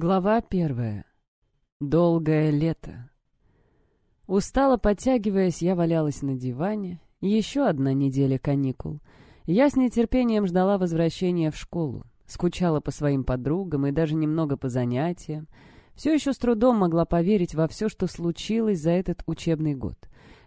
Глава первая. Долгое лето. Устало подтягиваясь, я валялась на диване. Еще одна неделя каникул. Я с нетерпением ждала возвращения в школу. Скучала по своим подругам и даже немного по занятиям. Все еще с трудом могла поверить во все, что случилось за этот учебный год.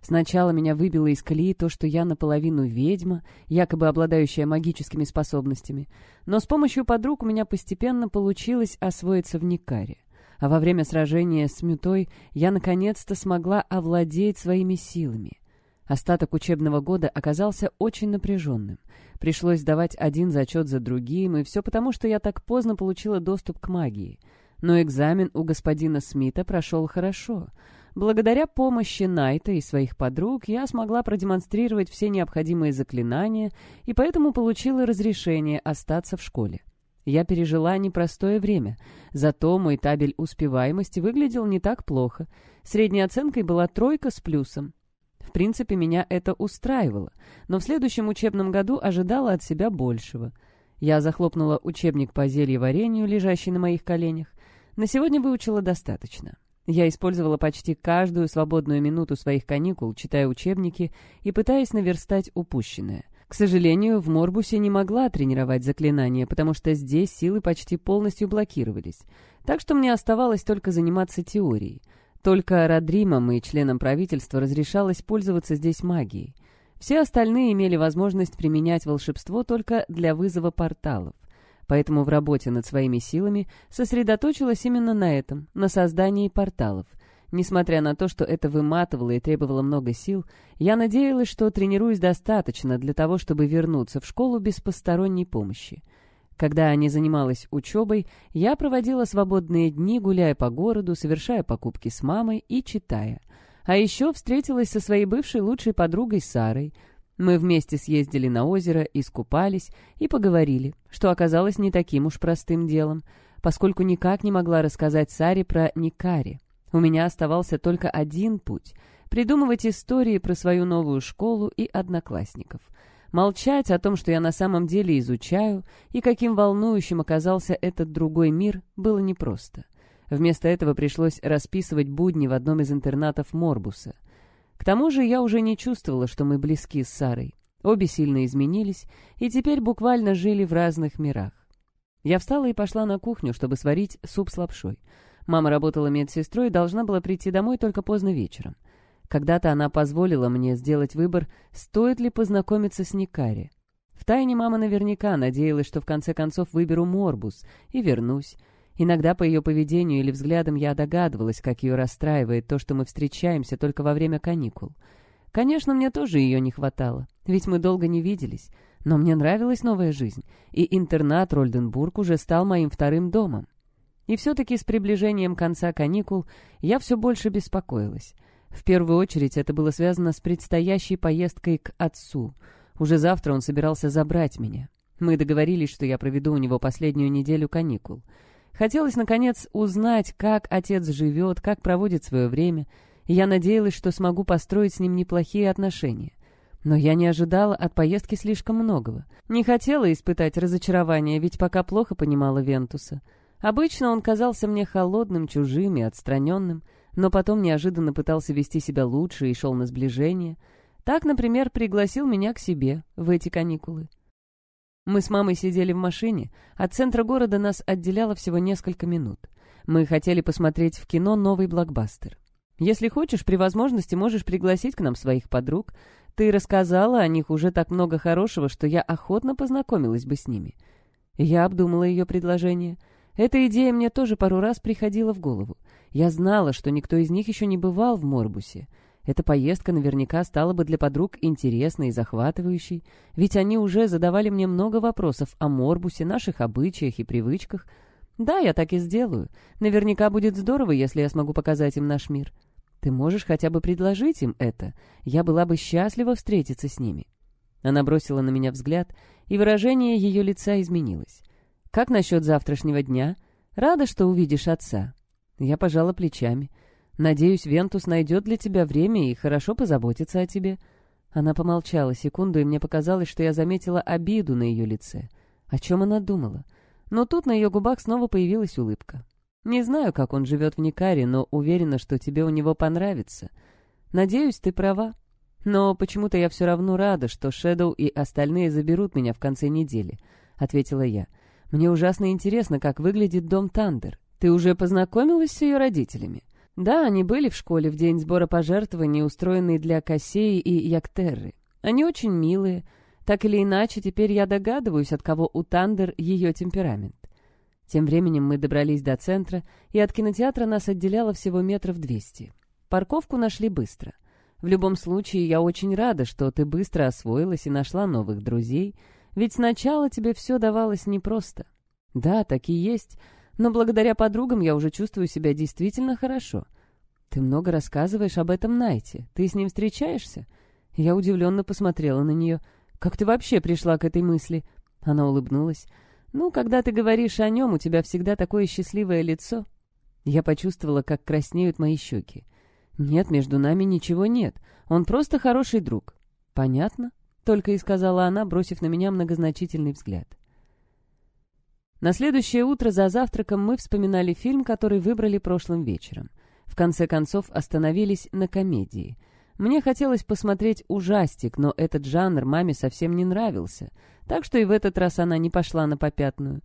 Сначала меня выбило из колеи то, что я наполовину ведьма, якобы обладающая магическими способностями, но с помощью подруг у меня постепенно получилось освоиться в Никаре. А во время сражения с Мютой я наконец-то смогла овладеть своими силами. Остаток учебного года оказался очень напряженным. Пришлось сдавать один зачет за другим, и все потому, что я так поздно получила доступ к магии. Но экзамен у господина Смита прошел хорошо — Благодаря помощи Найта и своих подруг я смогла продемонстрировать все необходимые заклинания и поэтому получила разрешение остаться в школе. Я пережила непростое время, зато мой табель успеваемости выглядел не так плохо. Средней оценкой была тройка с плюсом. В принципе, меня это устраивало, но в следующем учебном году ожидала от себя большего. Я захлопнула учебник по зельеварению, лежащий на моих коленях. На сегодня выучила достаточно. Я использовала почти каждую свободную минуту своих каникул, читая учебники и пытаясь наверстать упущенное. К сожалению, в Морбусе не могла тренировать заклинания, потому что здесь силы почти полностью блокировались. Так что мне оставалось только заниматься теорией. Только Родримам и членам правительства разрешалось пользоваться здесь магией. Все остальные имели возможность применять волшебство только для вызова порталов поэтому в работе над своими силами сосредоточилась именно на этом, на создании порталов. Несмотря на то, что это выматывало и требовало много сил, я надеялась, что тренируюсь достаточно для того, чтобы вернуться в школу без посторонней помощи. Когда не занималась учебой, я проводила свободные дни, гуляя по городу, совершая покупки с мамой и читая. А еще встретилась со своей бывшей лучшей подругой Сарой — мы вместе съездили на озеро, искупались и поговорили, что оказалось не таким уж простым делом, поскольку никак не могла рассказать Саре про Никари. У меня оставался только один путь — придумывать истории про свою новую школу и одноклассников. Молчать о том, что я на самом деле изучаю, и каким волнующим оказался этот другой мир, было непросто. Вместо этого пришлось расписывать будни в одном из интернатов Морбуса — к тому же я уже не чувствовала, что мы близки с Сарой. Обе сильно изменились и теперь буквально жили в разных мирах. Я встала и пошла на кухню, чтобы сварить суп с лапшой. Мама работала медсестрой и должна была прийти домой только поздно вечером. Когда-то она позволила мне сделать выбор, стоит ли познакомиться с Никари. Втайне мама наверняка надеялась, что в конце концов выберу Морбус и вернусь, Иногда по ее поведению или взглядам я догадывалась, как ее расстраивает то, что мы встречаемся только во время каникул. Конечно, мне тоже ее не хватало, ведь мы долго не виделись. Но мне нравилась новая жизнь, и интернат Рольденбург уже стал моим вторым домом. И все-таки с приближением конца каникул я все больше беспокоилась. В первую очередь это было связано с предстоящей поездкой к отцу. Уже завтра он собирался забрать меня. Мы договорились, что я проведу у него последнюю неделю каникул — Хотелось, наконец, узнать, как отец живет, как проводит свое время, и я надеялась, что смогу построить с ним неплохие отношения. Но я не ожидала от поездки слишком многого. Не хотела испытать разочарование, ведь пока плохо понимала Вентуса. Обычно он казался мне холодным, чужим и отстраненным, но потом неожиданно пытался вести себя лучше и шел на сближение. Так, например, пригласил меня к себе в эти каникулы. Мы с мамой сидели в машине, от центра города нас отделяло всего несколько минут. Мы хотели посмотреть в кино новый блокбастер. Если хочешь, при возможности можешь пригласить к нам своих подруг. Ты рассказала о них уже так много хорошего, что я охотно познакомилась бы с ними. Я обдумала ее предложение. Эта идея мне тоже пару раз приходила в голову. Я знала, что никто из них еще не бывал в Морбусе. Эта поездка наверняка стала бы для подруг интересной и захватывающей, ведь они уже задавали мне много вопросов о Морбусе, наших обычаях и привычках. Да, я так и сделаю. Наверняка будет здорово, если я смогу показать им наш мир. Ты можешь хотя бы предложить им это. Я была бы счастлива встретиться с ними». Она бросила на меня взгляд, и выражение ее лица изменилось. «Как насчет завтрашнего дня? Рада, что увидишь отца». Я пожала плечами. Надеюсь, Вентус найдет для тебя время и хорошо позаботится о тебе». Она помолчала секунду, и мне показалось, что я заметила обиду на ее лице. О чем она думала? Но тут на ее губах снова появилась улыбка. Не знаю, как он живет в Никаре, но уверена, что тебе у него понравится. Надеюсь, ты права. Но почему-то я все равно рада, что Шэдоу и остальные заберут меня в конце недели», — ответила я. «Мне ужасно интересно, как выглядит дом Тандер. Ты уже познакомилась с ее родителями?» «Да, они были в школе в день сбора пожертвований, устроенный для Кассеи и Яктерры. Они очень милые. Так или иначе, теперь я догадываюсь, от кого у Тандер ее темперамент. Тем временем мы добрались до центра, и от кинотеатра нас отделяло всего метров двести. Парковку нашли быстро. В любом случае, я очень рада, что ты быстро освоилась и нашла новых друзей, ведь сначала тебе все давалось непросто. Да, так и есть, но благодаря подругам я уже чувствую себя действительно хорошо. Ты много рассказываешь об этом Найте. Ты с ним встречаешься? Я удивленно посмотрела на нее. «Как ты вообще пришла к этой мысли?» Она улыбнулась. «Ну, когда ты говоришь о нем, у тебя всегда такое счастливое лицо». Я почувствовала, как краснеют мои щеки. «Нет, между нами ничего нет. Он просто хороший друг». «Понятно», — только и сказала она, бросив на меня многозначительный взгляд. На следующее утро за завтраком мы вспоминали фильм, который выбрали прошлым вечером. В конце концов остановились на комедии. Мне хотелось посмотреть ужастик, но этот жанр маме совсем не нравился, так что и в этот раз она не пошла на попятную.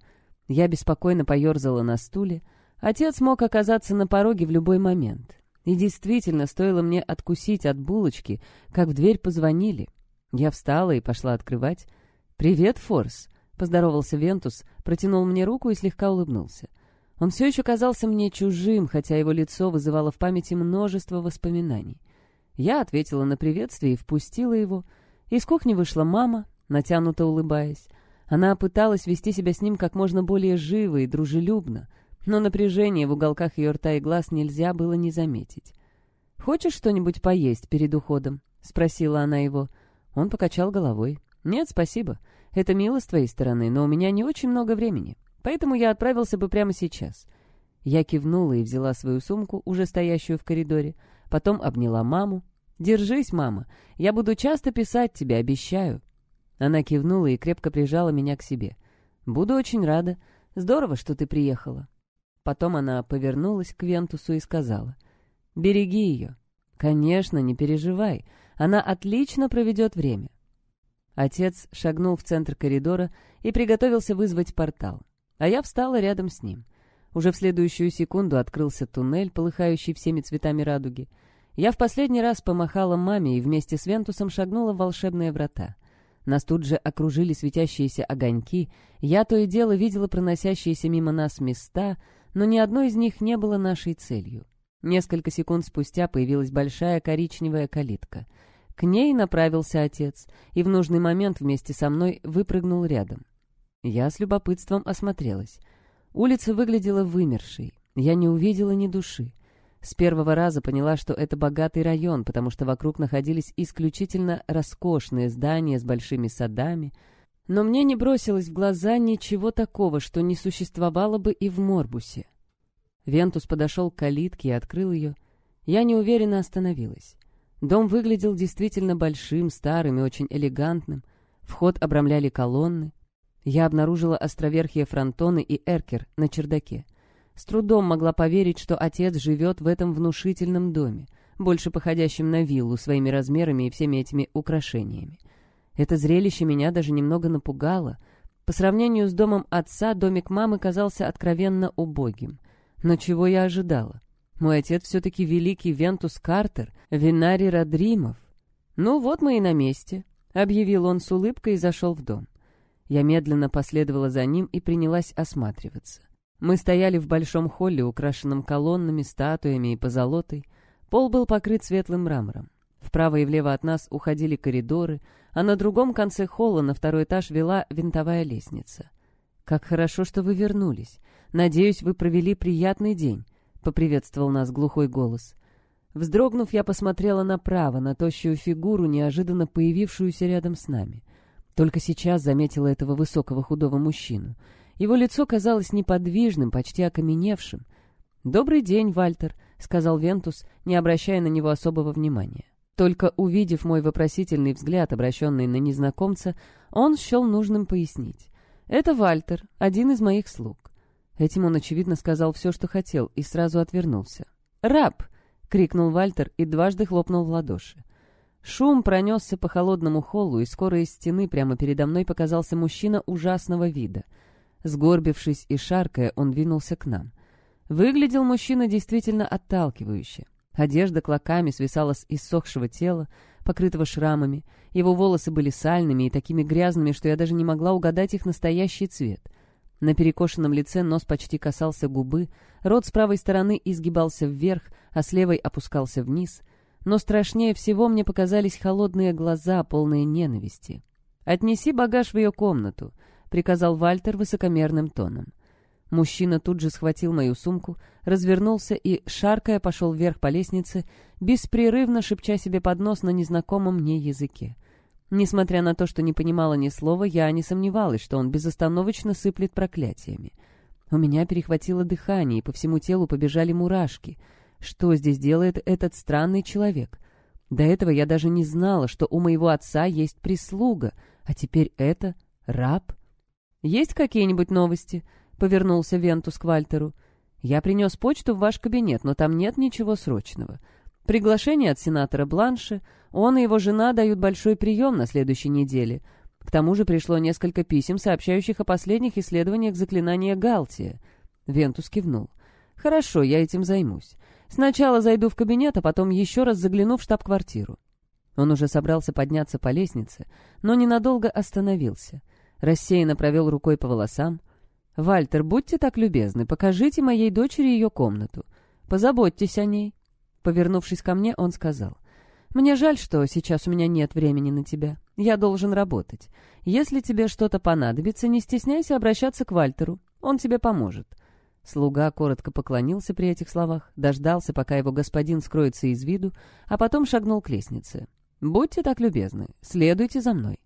Я беспокойно поерзала на стуле. Отец мог оказаться на пороге в любой момент. И действительно, стоило мне откусить от булочки, как в дверь позвонили. Я встала и пошла открывать. «Привет, Форс!» — поздоровался Вентус, протянул мне руку и слегка улыбнулся. Он все еще казался мне чужим, хотя его лицо вызывало в памяти множество воспоминаний. Я ответила на приветствие и впустила его. Из кухни вышла мама, натянуто улыбаясь. Она пыталась вести себя с ним как можно более живо и дружелюбно, но напряжение в уголках ее рта и глаз нельзя было не заметить. «Хочешь что-нибудь поесть перед уходом?» — спросила она его. Он покачал головой. «Нет, спасибо. Это мило с твоей стороны, но у меня не очень много времени, поэтому я отправился бы прямо сейчас». Я кивнула и взяла свою сумку, уже стоящую в коридоре, потом обняла маму. «Держись, мама, я буду часто писать тебе, обещаю». Она кивнула и крепко прижала меня к себе. «Буду очень рада. Здорово, что ты приехала». Потом она повернулась к Вентусу и сказала, «Береги ее». «Конечно, не переживай. Она отлично проведет время». Отец шагнул в центр коридора и приготовился вызвать портал. А я встала рядом с ним. Уже в следующую секунду открылся туннель, полыхающий всеми цветами радуги. Я в последний раз помахала маме и вместе с Вентусом шагнула в волшебные врата. Нас тут же окружили светящиеся огоньки, я то и дело видела проносящиеся мимо нас места — но ни одно из них не было нашей целью. Несколько секунд спустя появилась большая коричневая калитка. К ней направился отец, и в нужный момент вместе со мной выпрыгнул рядом. Я с любопытством осмотрелась. Улица выглядела вымершей. Я не увидела ни души. С первого раза поняла, что это богатый район, потому что вокруг находились исключительно роскошные здания с большими садами, но мне не бросилось в глаза ничего такого, что не существовало бы и в Морбусе. Вентус подошел к калитке и открыл ее. Я неуверенно остановилась. Дом выглядел действительно большим, старым и очень элегантным. Вход обрамляли колонны. Я обнаружила островерхие фронтоны и эркер на чердаке. С трудом могла поверить, что отец живет в этом внушительном доме, больше походящем на виллу своими размерами и всеми этими украшениями. Это зрелище меня даже немного напугало. По сравнению с домом отца, домик мамы казался откровенно убогим. Но чего я ожидала? Мой отец все-таки великий Вентус Картер, винарий Родримов. «Ну вот мы и на месте», — объявил он с улыбкой и зашел в дом. Я медленно последовала за ним и принялась осматриваться. Мы стояли в большом холле, украшенном колоннами, статуями и позолотой. Пол был покрыт светлым мрамором. Вправо и влево от нас уходили коридоры, а на другом конце холла на второй этаж вела винтовая лестница. «Как хорошо, что вы вернулись. Надеюсь, вы провели приятный день», — поприветствовал нас глухой голос. Вздрогнув, я посмотрела направо, на тощую фигуру, неожиданно появившуюся рядом с нами. Только сейчас заметила этого высокого худого мужчину. Его лицо казалось неподвижным, почти окаменевшим. «Добрый день, Вальтер», — сказал Вентус, не обращая на него особого внимания. Только увидев мой вопросительный взгляд, обращенный на незнакомца, он счел нужным пояснить. «Это Вальтер, один из моих слуг». Этим он, очевидно, сказал все, что хотел, и сразу отвернулся. «Раб!» — крикнул Вальтер и дважды хлопнул в ладоши. Шум пронесся по холодному холлу, и скоро из стены прямо передо мной показался мужчина ужасного вида. Сгорбившись и шаркая, он двинулся к нам. Выглядел мужчина действительно отталкивающе. Одежда клоками свисала с иссохшего тела, покрытого шрамами. Его волосы были сальными и такими грязными, что я даже не могла угадать их настоящий цвет. На перекошенном лице нос почти касался губы, рот с правой стороны изгибался вверх, а с левой опускался вниз. Но страшнее всего мне показались холодные глаза, полные ненависти. «Отнеси багаж в ее комнату», — приказал Вальтер высокомерным тоном. Мужчина тут же схватил мою сумку, развернулся и, шаркая, пошел вверх по лестнице, беспрерывно шепча себе под нос на незнакомом мне языке. Несмотря на то, что не понимала ни слова, я не сомневалась, что он безостановочно сыплет проклятиями. У меня перехватило дыхание, и по всему телу побежали мурашки. Что здесь делает этот странный человек? До этого я даже не знала, что у моего отца есть прислуга, а теперь это раб. «Есть какие-нибудь новости?» — повернулся Вентус к Вальтеру. «Я принес почту в ваш кабинет, но там нет ничего срочного. Приглашение от сенатора Бланше, он и его жена дают большой прием на следующей неделе. К тому же пришло несколько писем, сообщающих о последних исследованиях заклинания Галтия». Вентус кивнул. «Хорошо, я этим займусь. Сначала зайду в кабинет, а потом еще раз загляну в штаб-квартиру». Он уже собрался подняться по лестнице, но ненадолго остановился. Рассеянно провел рукой по волосам, «Вальтер, будьте так любезны, покажите моей дочери ее комнату. Позаботьтесь о ней». Повернувшись ко мне, он сказал. «Мне жаль, что сейчас у меня нет времени на тебя. Я должен работать. Если тебе что-то понадобится, не стесняйся обращаться к Вальтеру. Он тебе поможет». Слуга коротко поклонился при этих словах, дождался, пока его господин скроется из виду, а потом шагнул к лестнице. «Будьте так любезны, следуйте за мной».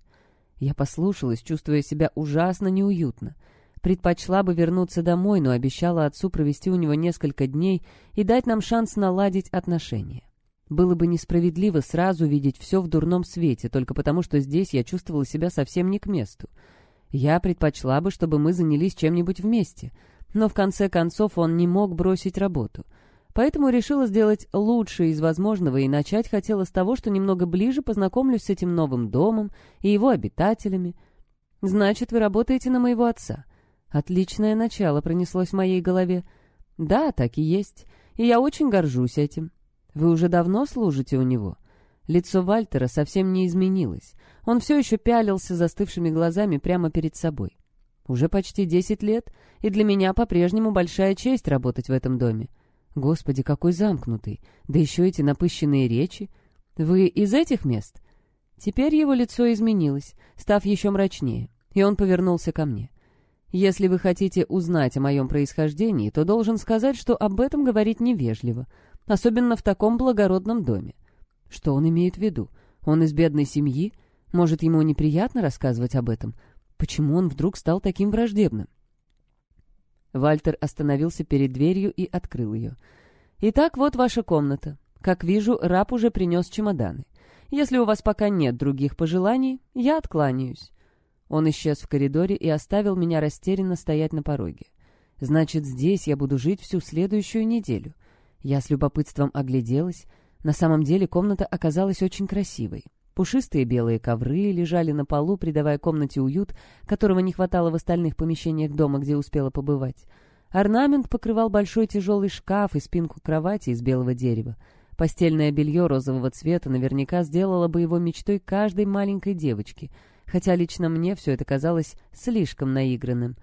Я послушалась, чувствуя себя ужасно неуютно. Предпочла бы вернуться домой, но обещала отцу провести у него несколько дней и дать нам шанс наладить отношения. Было бы несправедливо сразу видеть все в дурном свете, только потому что здесь я чувствовала себя совсем не к месту. Я предпочла бы, чтобы мы занялись чем-нибудь вместе, но в конце концов он не мог бросить работу. Поэтому решила сделать лучшее из возможного и начать хотела с того, что немного ближе познакомлюсь с этим новым домом и его обитателями. «Значит, вы работаете на моего отца?» Отличное начало пронеслось в моей голове. Да, так и есть, и я очень горжусь этим. Вы уже давно служите у него? Лицо Вальтера совсем не изменилось. Он все еще пялился застывшими глазами прямо перед собой. Уже почти десять лет, и для меня по-прежнему большая честь работать в этом доме. Господи, какой замкнутый! Да еще эти напыщенные речи. Вы из этих мест? Теперь его лицо изменилось, став еще мрачнее, и он повернулся ко мне. Если вы хотите узнать о моем происхождении, то должен сказать, что об этом говорить невежливо, особенно в таком благородном доме. Что он имеет в виду? Он из бедной семьи? Может, ему неприятно рассказывать об этом? Почему он вдруг стал таким враждебным? Вальтер остановился перед дверью и открыл ее. «Итак, вот ваша комната. Как вижу, раб уже принес чемоданы. Если у вас пока нет других пожеланий, я откланяюсь. Он исчез в коридоре и оставил меня растерянно стоять на пороге. Значит, здесь я буду жить всю следующую неделю. Я с любопытством огляделась. На самом деле комната оказалась очень красивой. Пушистые белые ковры лежали на полу, придавая комнате уют, которого не хватало в остальных помещениях дома, где успела побывать. Орнамент покрывал большой тяжелый шкаф и спинку кровати из белого дерева. Постельное белье розового цвета наверняка сделало бы его мечтой каждой маленькой девочки — хотя лично мне все это казалось слишком наигранным.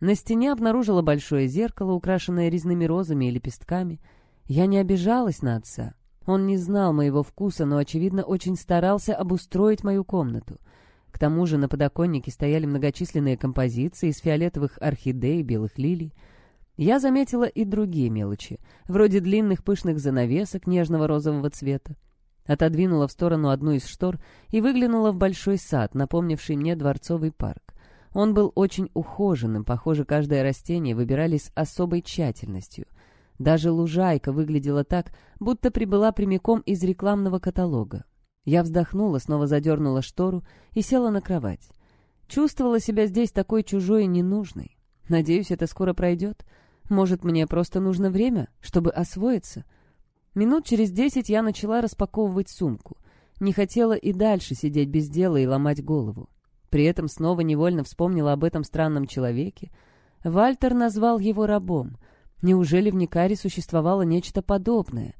На стене обнаружила большое зеркало, украшенное резными розами и лепестками. Я не обижалась на отца. Он не знал моего вкуса, но, очевидно, очень старался обустроить мою комнату. К тому же на подоконнике стояли многочисленные композиции из фиолетовых орхидей и белых лилий. Я заметила и другие мелочи, вроде длинных пышных занавесок нежного розового цвета, Отодвинула в сторону одну из штор и выглянула в большой сад, напомнивший мне дворцовый парк. Он был очень ухоженным, похоже, каждое растение выбирали с особой тщательностью. Даже лужайка выглядела так, будто прибыла прямиком из рекламного каталога. Я вздохнула, снова задернула штору и села на кровать. Чувствовала себя здесь такой чужой и ненужной. Надеюсь, это скоро пройдет. Может, мне просто нужно время, чтобы освоиться?» Минут через десять я начала распаковывать сумку. Не хотела и дальше сидеть без дела и ломать голову. При этом снова невольно вспомнила об этом странном человеке. Вальтер назвал его рабом. Неужели в Никаре существовало нечто подобное?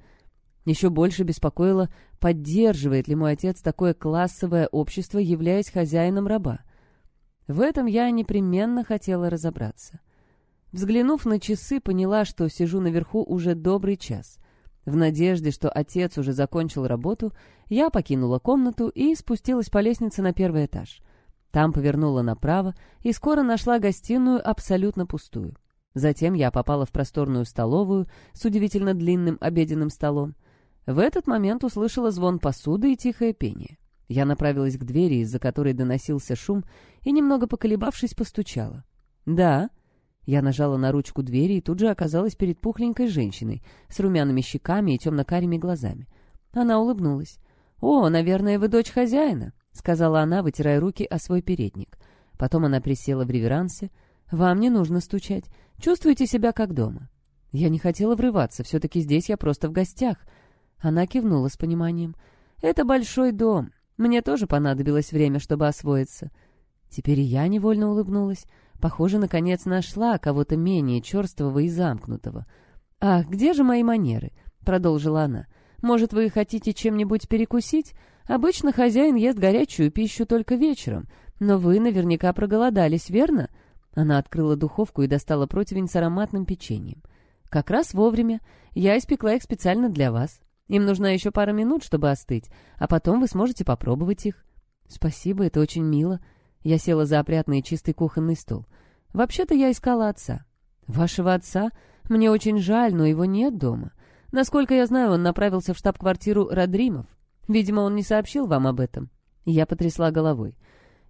Еще больше беспокоило, поддерживает ли мой отец такое классовое общество, являясь хозяином раба. В этом я непременно хотела разобраться. Взглянув на часы, поняла, что сижу наверху уже добрый час. В надежде, что отец уже закончил работу, я покинула комнату и спустилась по лестнице на первый этаж. Там повернула направо и скоро нашла гостиную абсолютно пустую. Затем я попала в просторную столовую с удивительно длинным обеденным столом. В этот момент услышала звон посуды и тихое пение. Я направилась к двери, из-за которой доносился шум, и, немного поколебавшись, постучала. «Да». Я нажала на ручку двери и тут же оказалась перед пухленькой женщиной с румяными щеками и темно-карими глазами. Она улыбнулась. «О, наверное, вы дочь хозяина», — сказала она, вытирая руки о свой передник. Потом она присела в реверансе. «Вам не нужно стучать. Чувствуйте себя как дома». Я не хотела врываться, все-таки здесь я просто в гостях. Она кивнула с пониманием. «Это большой дом. Мне тоже понадобилось время, чтобы освоиться». Теперь и я невольно улыбнулась. Похоже, наконец нашла кого-то менее черствого и замкнутого. «Ах, где же мои манеры?» — продолжила она. «Может, вы хотите чем-нибудь перекусить? Обычно хозяин ест горячую пищу только вечером, но вы наверняка проголодались, верно?» Она открыла духовку и достала противень с ароматным печеньем. «Как раз вовремя. Я испекла их специально для вас. Им нужна еще пара минут, чтобы остыть, а потом вы сможете попробовать их». «Спасибо, это очень мило». Я села за опрятный чистый кухонный стол. «Вообще-то я искала отца». «Вашего отца? Мне очень жаль, но его нет дома. Насколько я знаю, он направился в штаб-квартиру Родримов. Видимо, он не сообщил вам об этом». Я потрясла головой.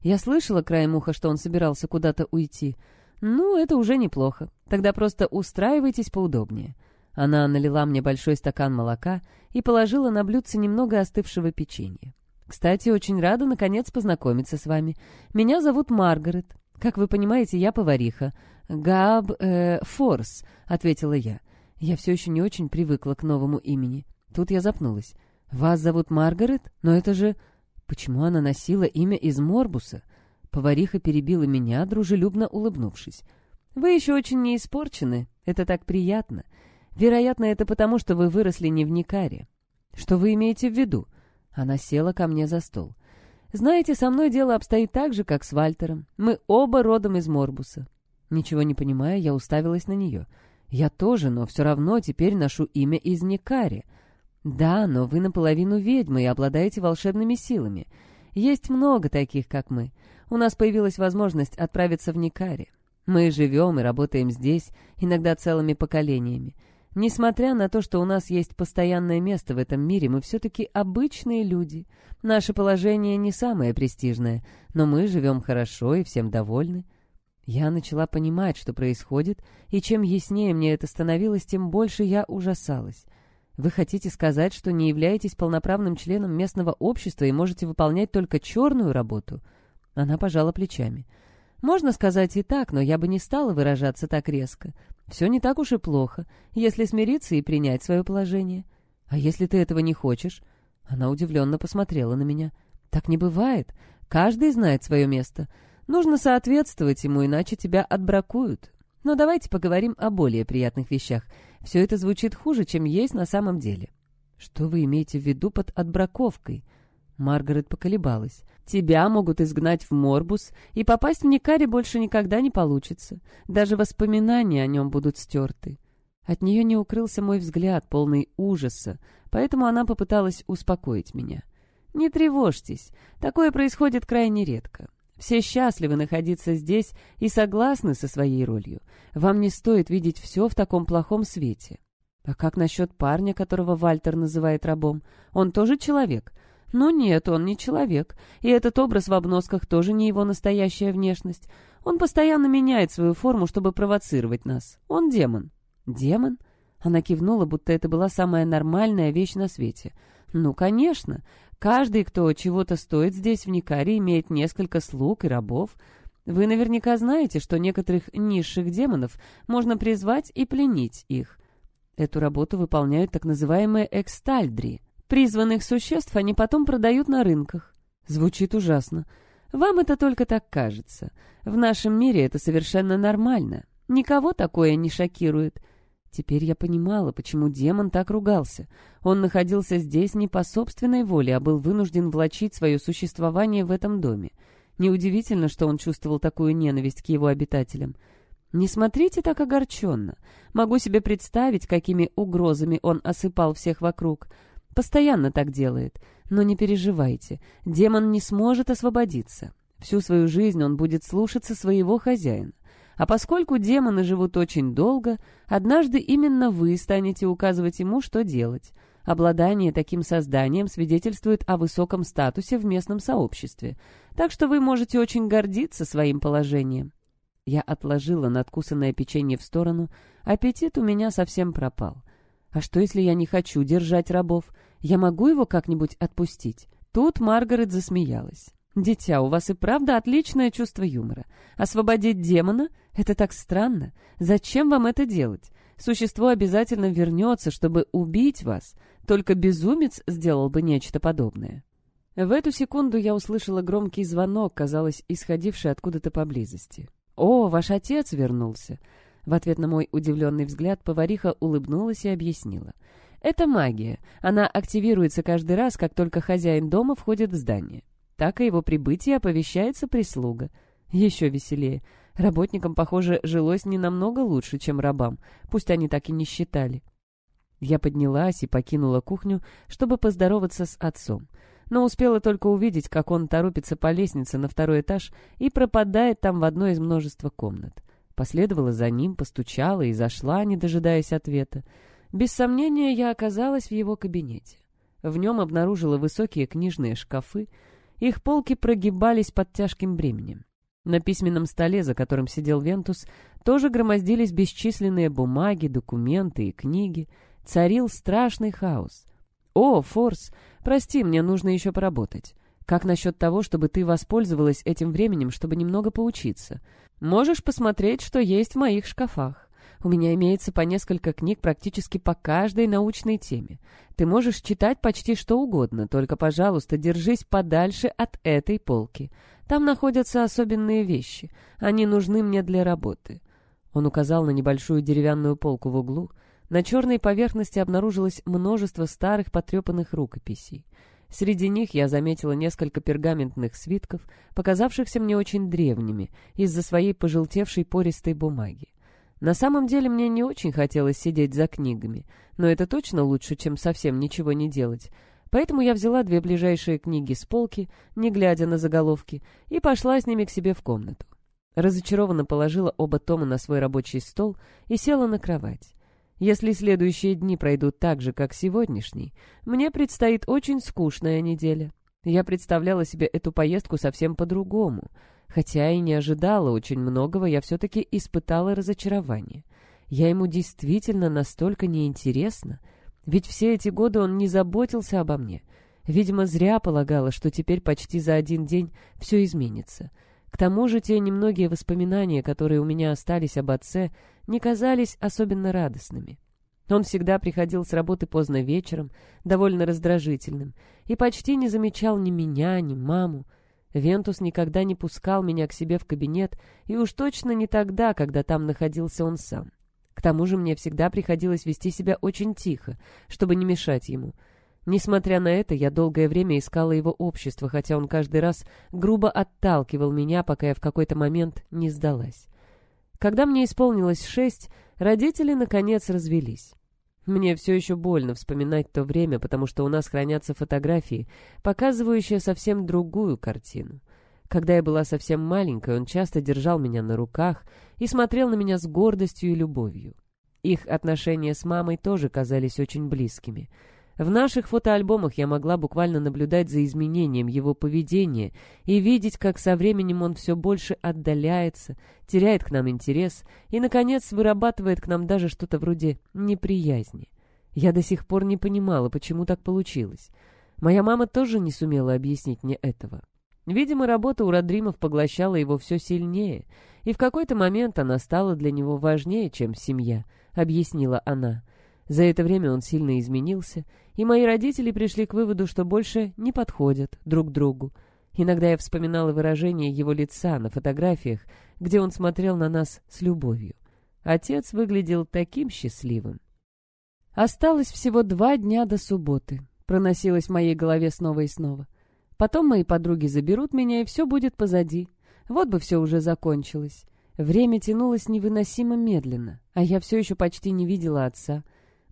Я слышала краем уха, что он собирался куда-то уйти. Ну, это уже неплохо. Тогда просто устраивайтесь поудобнее. Она налила мне большой стакан молока и положила на блюдце немного остывшего печенья. «Кстати, очень рада, наконец, познакомиться с вами. Меня зовут Маргарет. Как вы понимаете, я повариха. Габ... Э, Форс», — ответила я. Я все еще не очень привыкла к новому имени. Тут я запнулась. «Вас зовут Маргарет? Но это же...» Почему она носила имя из Морбуса? Повариха перебила меня, дружелюбно улыбнувшись. «Вы еще очень не испорчены. Это так приятно. Вероятно, это потому, что вы выросли не в Никаре. Что вы имеете в виду?» Она села ко мне за стол. «Знаете, со мной дело обстоит так же, как с Вальтером. Мы оба родом из Морбуса». Ничего не понимая, я уставилась на нее. «Я тоже, но все равно теперь ношу имя из Никари. «Да, но вы наполовину ведьмы и обладаете волшебными силами. Есть много таких, как мы. У нас появилась возможность отправиться в Никари. Мы живем и работаем здесь, иногда целыми поколениями. Несмотря на то, что у нас есть постоянное место в этом мире, мы все-таки обычные люди. Наше положение не самое престижное, но мы живем хорошо и всем довольны». Я начала понимать, что происходит, и чем яснее мне это становилось, тем больше я ужасалась. Вы хотите сказать, что не являетесь полноправным членом местного общества и можете выполнять только черную работу?» Она пожала плечами. «Можно сказать и так, но я бы не стала выражаться так резко. Все не так уж и плохо, если смириться и принять свое положение. А если ты этого не хочешь?» Она удивленно посмотрела на меня. «Так не бывает. Каждый знает свое место. Нужно соответствовать ему, иначе тебя отбракуют. Но давайте поговорим о более приятных вещах. Все это звучит хуже, чем есть на самом деле. Что вы имеете в виду под отбраковкой? Маргарет поколебалась. Тебя могут изгнать в Морбус, и попасть в Никари больше никогда не получится. Даже воспоминания о нем будут стерты. От нее не укрылся мой взгляд, полный ужаса, поэтому она попыталась успокоить меня. «Не тревожьтесь, такое происходит крайне редко. Все счастливы находиться здесь и согласны со своей ролью. Вам не стоит видеть все в таком плохом свете. А как насчет парня, которого Вальтер называет рабом? Он тоже человек? Но нет, он не человек. И этот образ в обносках тоже не его настоящая внешность. Он постоянно меняет свою форму, чтобы провоцировать нас. Он демон. Демон? Она кивнула, будто это была самая нормальная вещь на свете. Ну, конечно. Каждый, кто чего-то стоит здесь, в Никаре, имеет несколько слуг и рабов. Вы наверняка знаете, что некоторых низших демонов можно призвать и пленить их. Эту работу выполняют так называемые экстальдри. Призванных существ они потом продают на рынках. Звучит ужасно. Вам это только так кажется. В нашем мире это совершенно нормально. Никого такое не шокирует. Теперь я понимала, почему демон так ругался. Он находился здесь не по собственной воле, а был вынужден влачить свое существование в этом доме. Неудивительно, что он чувствовал такую ненависть к его обитателям. Не смотрите так огорченно. Могу себе представить, какими угрозами он осыпал всех вокруг. Постоянно так делает. Но не переживайте, демон не сможет освободиться. Всю свою жизнь он будет слушаться своего хозяина. А поскольку демоны живут очень долго, однажды именно вы станете указывать ему, что делать. Обладание таким созданием свидетельствует о высоком статусе в местном сообществе, так что вы можете очень гордиться своим положением. Я отложила надкусанное печенье в сторону, аппетит у меня совсем пропал. А что, если я не хочу держать рабов? Я могу его как-нибудь отпустить? Тут Маргарет засмеялась. «Дитя, у вас и правда отличное чувство юмора. Освободить демона — это так странно. Зачем вам это делать? Существо обязательно вернется, чтобы убить вас. Только безумец сделал бы нечто подобное». В эту секунду я услышала громкий звонок, казалось, исходивший откуда-то поблизости. «О, ваш отец вернулся!» В ответ на мой удивленный взгляд повариха улыбнулась и объяснила. «Это магия. Она активируется каждый раз, как только хозяин дома входит в здание. Так и его прибытие оповещается прислуга. Еще веселее. Работникам, похоже, жилось не намного лучше, чем рабам, пусть они так и не считали». Я поднялась и покинула кухню, чтобы поздороваться с отцом но успела только увидеть, как он торопится по лестнице на второй этаж и пропадает там в одной из множества комнат. Последовала за ним, постучала и зашла, не дожидаясь ответа. Без сомнения, я оказалась в его кабинете. В нем обнаружила высокие книжные шкафы, их полки прогибались под тяжким бременем. На письменном столе, за которым сидел Вентус, тоже громоздились бесчисленные бумаги, документы и книги. Царил страшный хаос. «О, Форс, прости, мне нужно еще поработать. Как насчет того, чтобы ты воспользовалась этим временем, чтобы немного поучиться? Можешь посмотреть, что есть в моих шкафах. У меня имеется по несколько книг практически по каждой научной теме. Ты можешь читать почти что угодно, только, пожалуйста, держись подальше от этой полки. Там находятся особенные вещи. Они нужны мне для работы». Он указал на небольшую деревянную полку в углу — на черной поверхности обнаружилось множество старых потрепанных рукописей. Среди них я заметила несколько пергаментных свитков, показавшихся мне очень древними, из-за своей пожелтевшей пористой бумаги. На самом деле мне не очень хотелось сидеть за книгами, но это точно лучше, чем совсем ничего не делать. Поэтому я взяла две ближайшие книги с полки, не глядя на заголовки, и пошла с ними к себе в комнату. Разочарованно положила оба тома на свой рабочий стол и села на кровать. Если следующие дни пройдут так же, как сегодняшний, мне предстоит очень скучная неделя. Я представляла себе эту поездку совсем по-другому. Хотя и не ожидала очень многого, я все-таки испытала разочарование. Я ему действительно настолько неинтересна, ведь все эти годы он не заботился обо мне. Видимо, зря полагала, что теперь почти за один день все изменится. К тому же те немногие воспоминания, которые у меня остались об отце, не казались особенно радостными. Он всегда приходил с работы поздно вечером, довольно раздражительным, и почти не замечал ни меня, ни маму. Вентус никогда не пускал меня к себе в кабинет, и уж точно не тогда, когда там находился он сам. К тому же мне всегда приходилось вести себя очень тихо, чтобы не мешать ему. Несмотря на это, я долгое время искала его общество, хотя он каждый раз грубо отталкивал меня, пока я в какой-то момент не сдалась. Когда мне исполнилось шесть, родители, наконец, развелись. Мне все еще больно вспоминать то время, потому что у нас хранятся фотографии, показывающие совсем другую картину. Когда я была совсем маленькой, он часто держал меня на руках и смотрел на меня с гордостью и любовью. Их отношения с мамой тоже казались очень близкими — в наших фотоальбомах я могла буквально наблюдать за изменением его поведения и видеть, как со временем он все больше отдаляется, теряет к нам интерес и, наконец, вырабатывает к нам даже что-то вроде неприязни. Я до сих пор не понимала, почему так получилось. Моя мама тоже не сумела объяснить мне этого. Видимо, работа у Родримов поглощала его все сильнее, и в какой-то момент она стала для него важнее, чем семья, объяснила она. За это время он сильно изменился, и мои родители пришли к выводу, что больше не подходят друг другу. Иногда я вспоминала выражение его лица на фотографиях, где он смотрел на нас с любовью. Отец выглядел таким счастливым. Осталось всего два дня до субботы. Проносилось в моей голове снова и снова. Потом мои подруги заберут меня, и все будет позади. Вот бы все уже закончилось. Время тянулось невыносимо медленно, а я все еще почти не видела отца.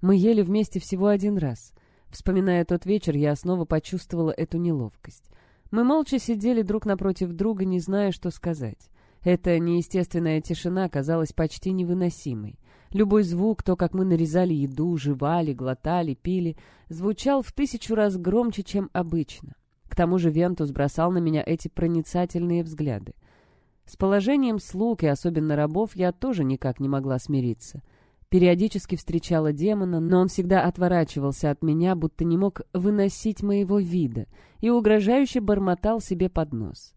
Мы ели вместе всего один раз. Вспоминая тот вечер, я снова почувствовала эту неловкость. Мы молча сидели друг напротив друга, не зная, что сказать. Эта неестественная тишина казалась почти невыносимой. Любой звук, то, как мы нарезали еду, жевали, глотали, пили, звучал в тысячу раз громче, чем обычно. К тому же Вентус бросал на меня эти проницательные взгляды. С положением слуг и особенно рабов я тоже никак не могла смириться. Периодически встречала демона, но он всегда отворачивался от меня, будто не мог выносить моего вида, и угрожающе бормотал себе под нос.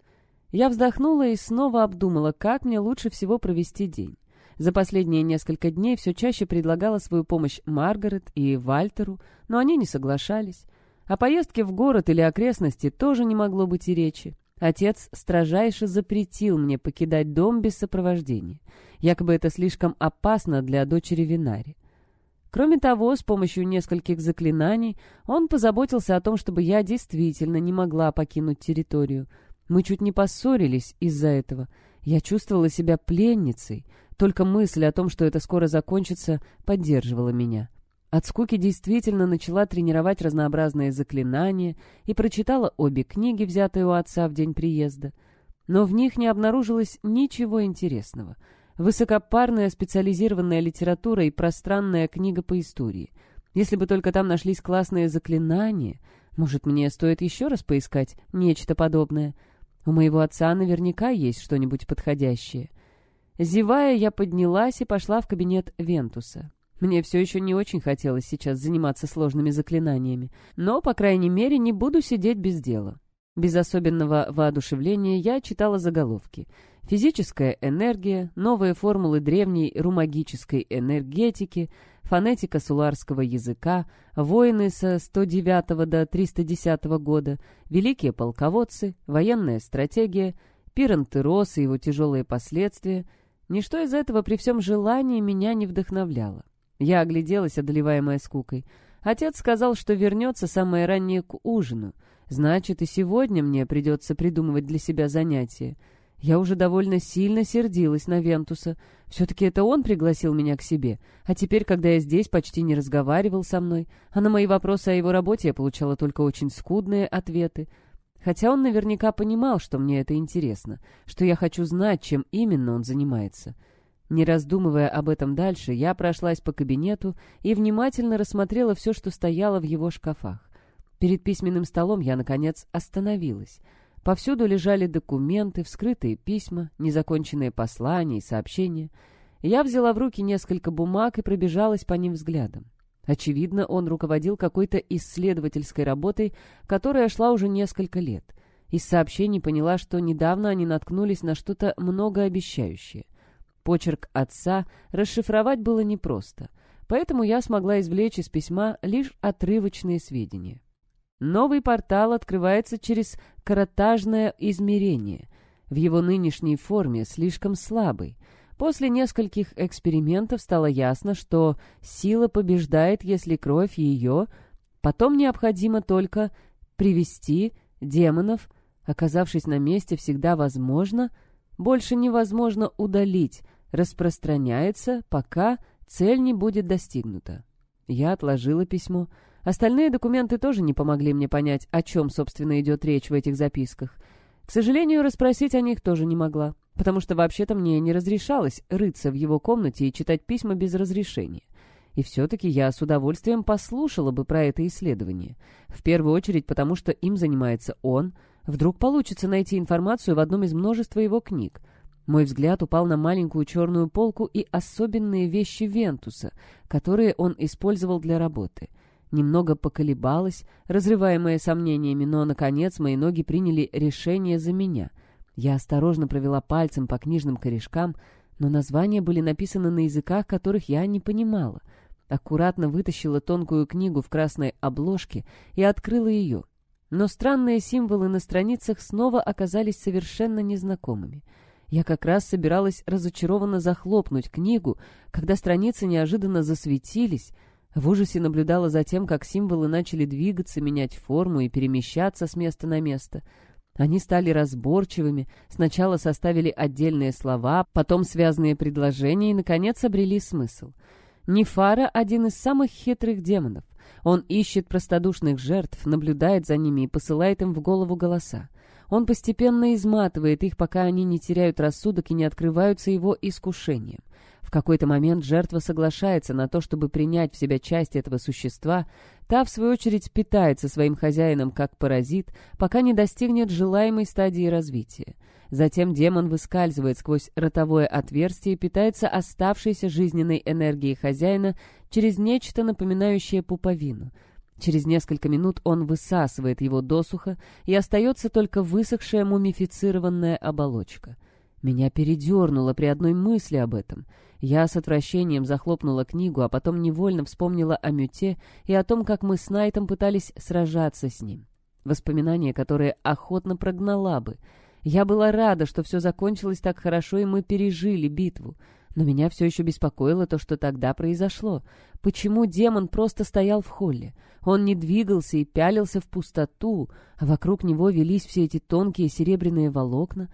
Я вздохнула и снова обдумала, как мне лучше всего провести день. За последние несколько дней все чаще предлагала свою помощь Маргарет и Вальтеру, но они не соглашались. О поездке в город или окрестности тоже не могло быть и речи. Отец строжайше запретил мне покидать дом без сопровождения. Якобы это слишком опасно для дочери Винари. Кроме того, с помощью нескольких заклинаний он позаботился о том, чтобы я действительно не могла покинуть территорию — мы чуть не поссорились из-за этого. Я чувствовала себя пленницей. Только мысль о том, что это скоро закончится, поддерживала меня. От скуки действительно начала тренировать разнообразные заклинания и прочитала обе книги, взятые у отца в день приезда. Но в них не обнаружилось ничего интересного. Высокопарная специализированная литература и пространная книга по истории. Если бы только там нашлись классные заклинания, может, мне стоит еще раз поискать нечто подобное — у моего отца наверняка есть что-нибудь подходящее. Зевая, я поднялась и пошла в кабинет Вентуса. Мне все еще не очень хотелось сейчас заниматься сложными заклинаниями, но, по крайней мере, не буду сидеть без дела. Без особенного воодушевления я читала заголовки. Физическая энергия, новые формулы древней румагической энергетики, фонетика суларского языка, воины со 109 до 310 года, великие полководцы, военная стратегия, пирантерос и его тяжелые последствия. Ничто из этого при всем желании меня не вдохновляло. Я огляделась, одолеваемая скукой. Отец сказал, что вернется самое раннее к ужину. Значит, и сегодня мне придется придумывать для себя занятия. Я уже довольно сильно сердилась на Вентуса. Все-таки это он пригласил меня к себе. А теперь, когда я здесь, почти не разговаривал со мной, а на мои вопросы о его работе я получала только очень скудные ответы. Хотя он наверняка понимал, что мне это интересно, что я хочу знать, чем именно он занимается. Не раздумывая об этом дальше, я прошлась по кабинету и внимательно рассмотрела все, что стояло в его шкафах. Перед письменным столом я, наконец, остановилась — Повсюду лежали документы, вскрытые письма, незаконченные послания и сообщения. Я взяла в руки несколько бумаг и пробежалась по ним взглядом. Очевидно, он руководил какой-то исследовательской работой, которая шла уже несколько лет. Из сообщений поняла, что недавно они наткнулись на что-то многообещающее. Почерк отца расшифровать было непросто, поэтому я смогла извлечь из письма лишь отрывочные сведения. Новый портал открывается через каротажное измерение. В его нынешней форме слишком слабый. После нескольких экспериментов стало ясно, что сила побеждает, если кровь ее... Потом необходимо только привести демонов, оказавшись на месте, всегда возможно, больше невозможно удалить, распространяется, пока цель не будет достигнута. Я отложила письмо, Остальные документы тоже не помогли мне понять, о чем, собственно, идет речь в этих записках. К сожалению, расспросить о них тоже не могла, потому что вообще-то мне не разрешалось рыться в его комнате и читать письма без разрешения. И все-таки я с удовольствием послушала бы про это исследование. В первую очередь потому, что им занимается он. Вдруг получится найти информацию в одном из множества его книг. Мой взгляд упал на маленькую черную полку и особенные вещи Вентуса, которые он использовал для работы — Немного поколебалась, разрываемая сомнениями, но, наконец, мои ноги приняли решение за меня. Я осторожно провела пальцем по книжным корешкам, но названия были написаны на языках, которых я не понимала. Аккуратно вытащила тонкую книгу в красной обложке и открыла ее. Но странные символы на страницах снова оказались совершенно незнакомыми. Я как раз собиралась разочарованно захлопнуть книгу, когда страницы неожиданно засветились. В ужасе наблюдала за тем, как символы начали двигаться, менять форму и перемещаться с места на место. Они стали разборчивыми, сначала составили отдельные слова, потом связанные предложения и, наконец, обрели смысл. Нефара — один из самых хитрых демонов. Он ищет простодушных жертв, наблюдает за ними и посылает им в голову голоса. Он постепенно изматывает их, пока они не теряют рассудок и не открываются его искушением. В какой-то момент жертва соглашается на то, чтобы принять в себя часть этого существа, та, в свою очередь, питается своим хозяином как паразит, пока не достигнет желаемой стадии развития. Затем демон выскальзывает сквозь ротовое отверстие и питается оставшейся жизненной энергией хозяина через нечто напоминающее пуповину. Через несколько минут он высасывает его досуха, и остается только высохшая мумифицированная оболочка. Меня передернуло при одной мысли об этом. Я с отвращением захлопнула книгу, а потом невольно вспомнила о Мюте и о том, как мы с Найтом пытались сражаться с ним. Воспоминания, которые охотно прогнала бы — я была рада, что все закончилось так хорошо, и мы пережили битву. Но меня все еще беспокоило то, что тогда произошло. Почему демон просто стоял в холле? Он не двигался и пялился в пустоту, а вокруг него велись все эти тонкие серебряные волокна.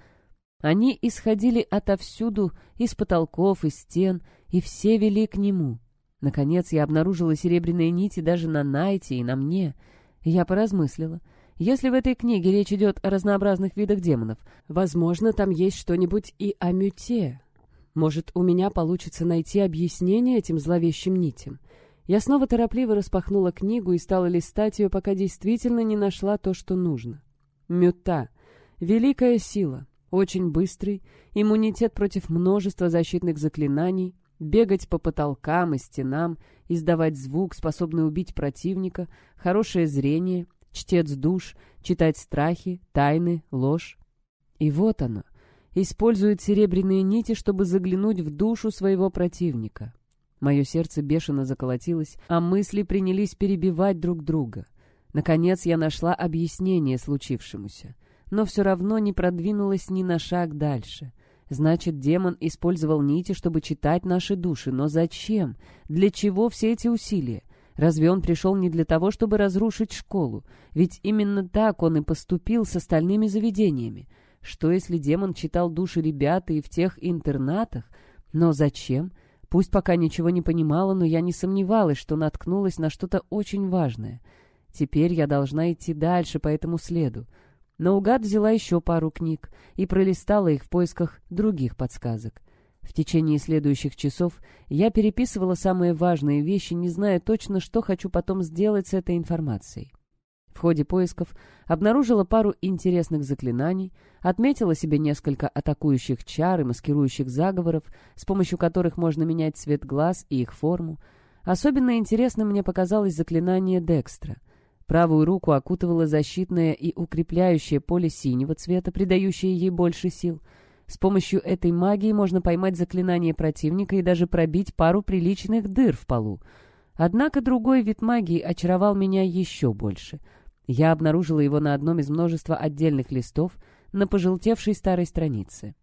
Они исходили отовсюду, из потолков, из стен, и все вели к нему. Наконец я обнаружила серебряные нити даже на Найте и на мне. Я поразмыслила — если в этой книге речь идет о разнообразных видах демонов, возможно, там есть что-нибудь и о мюте. Может, у меня получится найти объяснение этим зловещим нитям. Я снова торопливо распахнула книгу и стала листать ее, пока действительно не нашла то, что нужно. Мюта. Великая сила. Очень быстрый. Иммунитет против множества защитных заклинаний. Бегать по потолкам и стенам. Издавать звук, способный убить противника. Хорошее зрение чтец душ, читать страхи, тайны, ложь. И вот оно, использует серебряные нити, чтобы заглянуть в душу своего противника. Мое сердце бешено заколотилось, а мысли принялись перебивать друг друга. Наконец я нашла объяснение случившемуся, но все равно не продвинулась ни на шаг дальше. Значит, демон использовал нити, чтобы читать наши души, но зачем? Для чего все эти усилия? Разве он пришел не для того, чтобы разрушить школу? Ведь именно так он и поступил с остальными заведениями. Что, если демон читал души ребят и в тех интернатах? Но зачем? Пусть пока ничего не понимала, но я не сомневалась, что наткнулась на что-то очень важное. Теперь я должна идти дальше по этому следу. Наугад взяла еще пару книг и пролистала их в поисках других подсказок. В течение следующих часов я переписывала самые важные вещи, не зная точно, что хочу потом сделать с этой информацией. В ходе поисков обнаружила пару интересных заклинаний, отметила себе несколько атакующих чар и маскирующих заговоров, с помощью которых можно менять цвет глаз и их форму. Особенно интересным мне показалось заклинание Декстра. Правую руку окутывало защитное и укрепляющее поле синего цвета, придающее ей больше сил — с помощью этой магии можно поймать заклинание противника и даже пробить пару приличных дыр в полу. Однако другой вид магии очаровал меня еще больше. Я обнаружила его на одном из множества отдельных листов на пожелтевшей старой странице.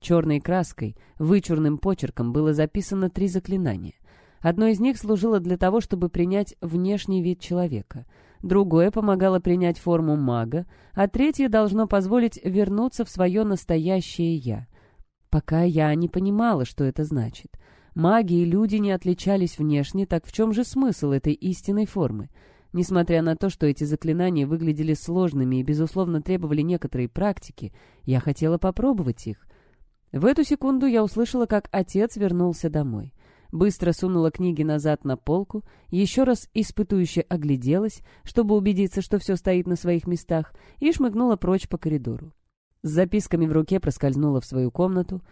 Черной краской, вычурным почерком было записано три заклинания. Одно из них служило для того, чтобы принять внешний вид человека — другое помогало принять форму мага, а третье должно позволить вернуться в свое настоящее «я». Пока я не понимала, что это значит. Маги и люди не отличались внешне, так в чем же смысл этой истинной формы? Несмотря на то, что эти заклинания выглядели сложными и, безусловно, требовали некоторой практики, я хотела попробовать их. В эту секунду я услышала, как отец вернулся домой быстро сунула книги назад на полку, еще раз испытующе огляделась, чтобы убедиться, что все стоит на своих местах, и шмыгнула прочь по коридору. С записками в руке проскользнула в свою комнату.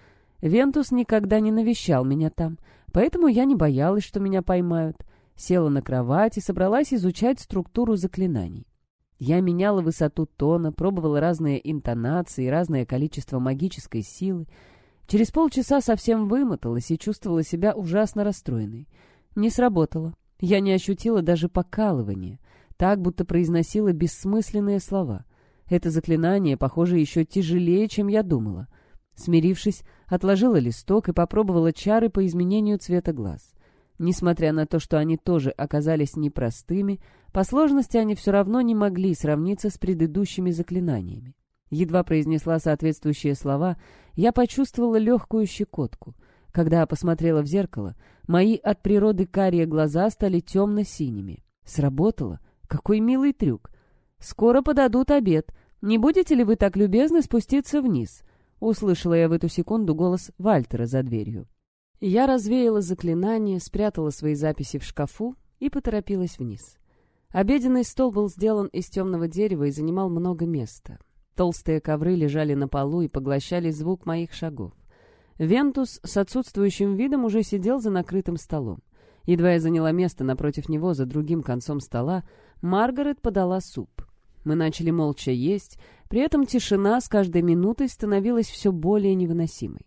Вентус никогда не навещал меня там, поэтому я не боялась, что меня поймают. Села на кровать и собралась изучать структуру заклинаний. Я меняла высоту тона, пробовала разные интонации, разное количество магической силы. Через полчаса совсем вымоталась и чувствовала себя ужасно расстроенной. Не сработало. Я не ощутила даже покалывания, так будто произносила бессмысленные слова. Это заклинание, похоже, еще тяжелее, чем я думала. Смирившись, отложила листок и попробовала чары по изменению цвета глаз. Несмотря на то, что они тоже оказались непростыми, по сложности они все равно не могли сравниться с предыдущими заклинаниями. Едва произнесла соответствующие слова, я почувствовала легкую щекотку. Когда посмотрела в зеркало, мои от природы карие глаза стали темно-синими. Сработало? Какой милый трюк! «Скоро подадут обед. Не будете ли вы так любезны спуститься вниз?» Услышала я в эту секунду голос Вальтера за дверью. Я развеяла заклинание, спрятала свои записи в шкафу и поторопилась вниз. Обеденный стол был сделан из темного дерева и занимал много места. Толстые ковры лежали на полу и поглощали звук моих шагов. Вентус с отсутствующим видом уже сидел за накрытым столом. Едва я заняла место напротив него за другим концом стола, Маргарет подала суп. Мы начали молча есть, при этом тишина с каждой минутой становилась все более невыносимой.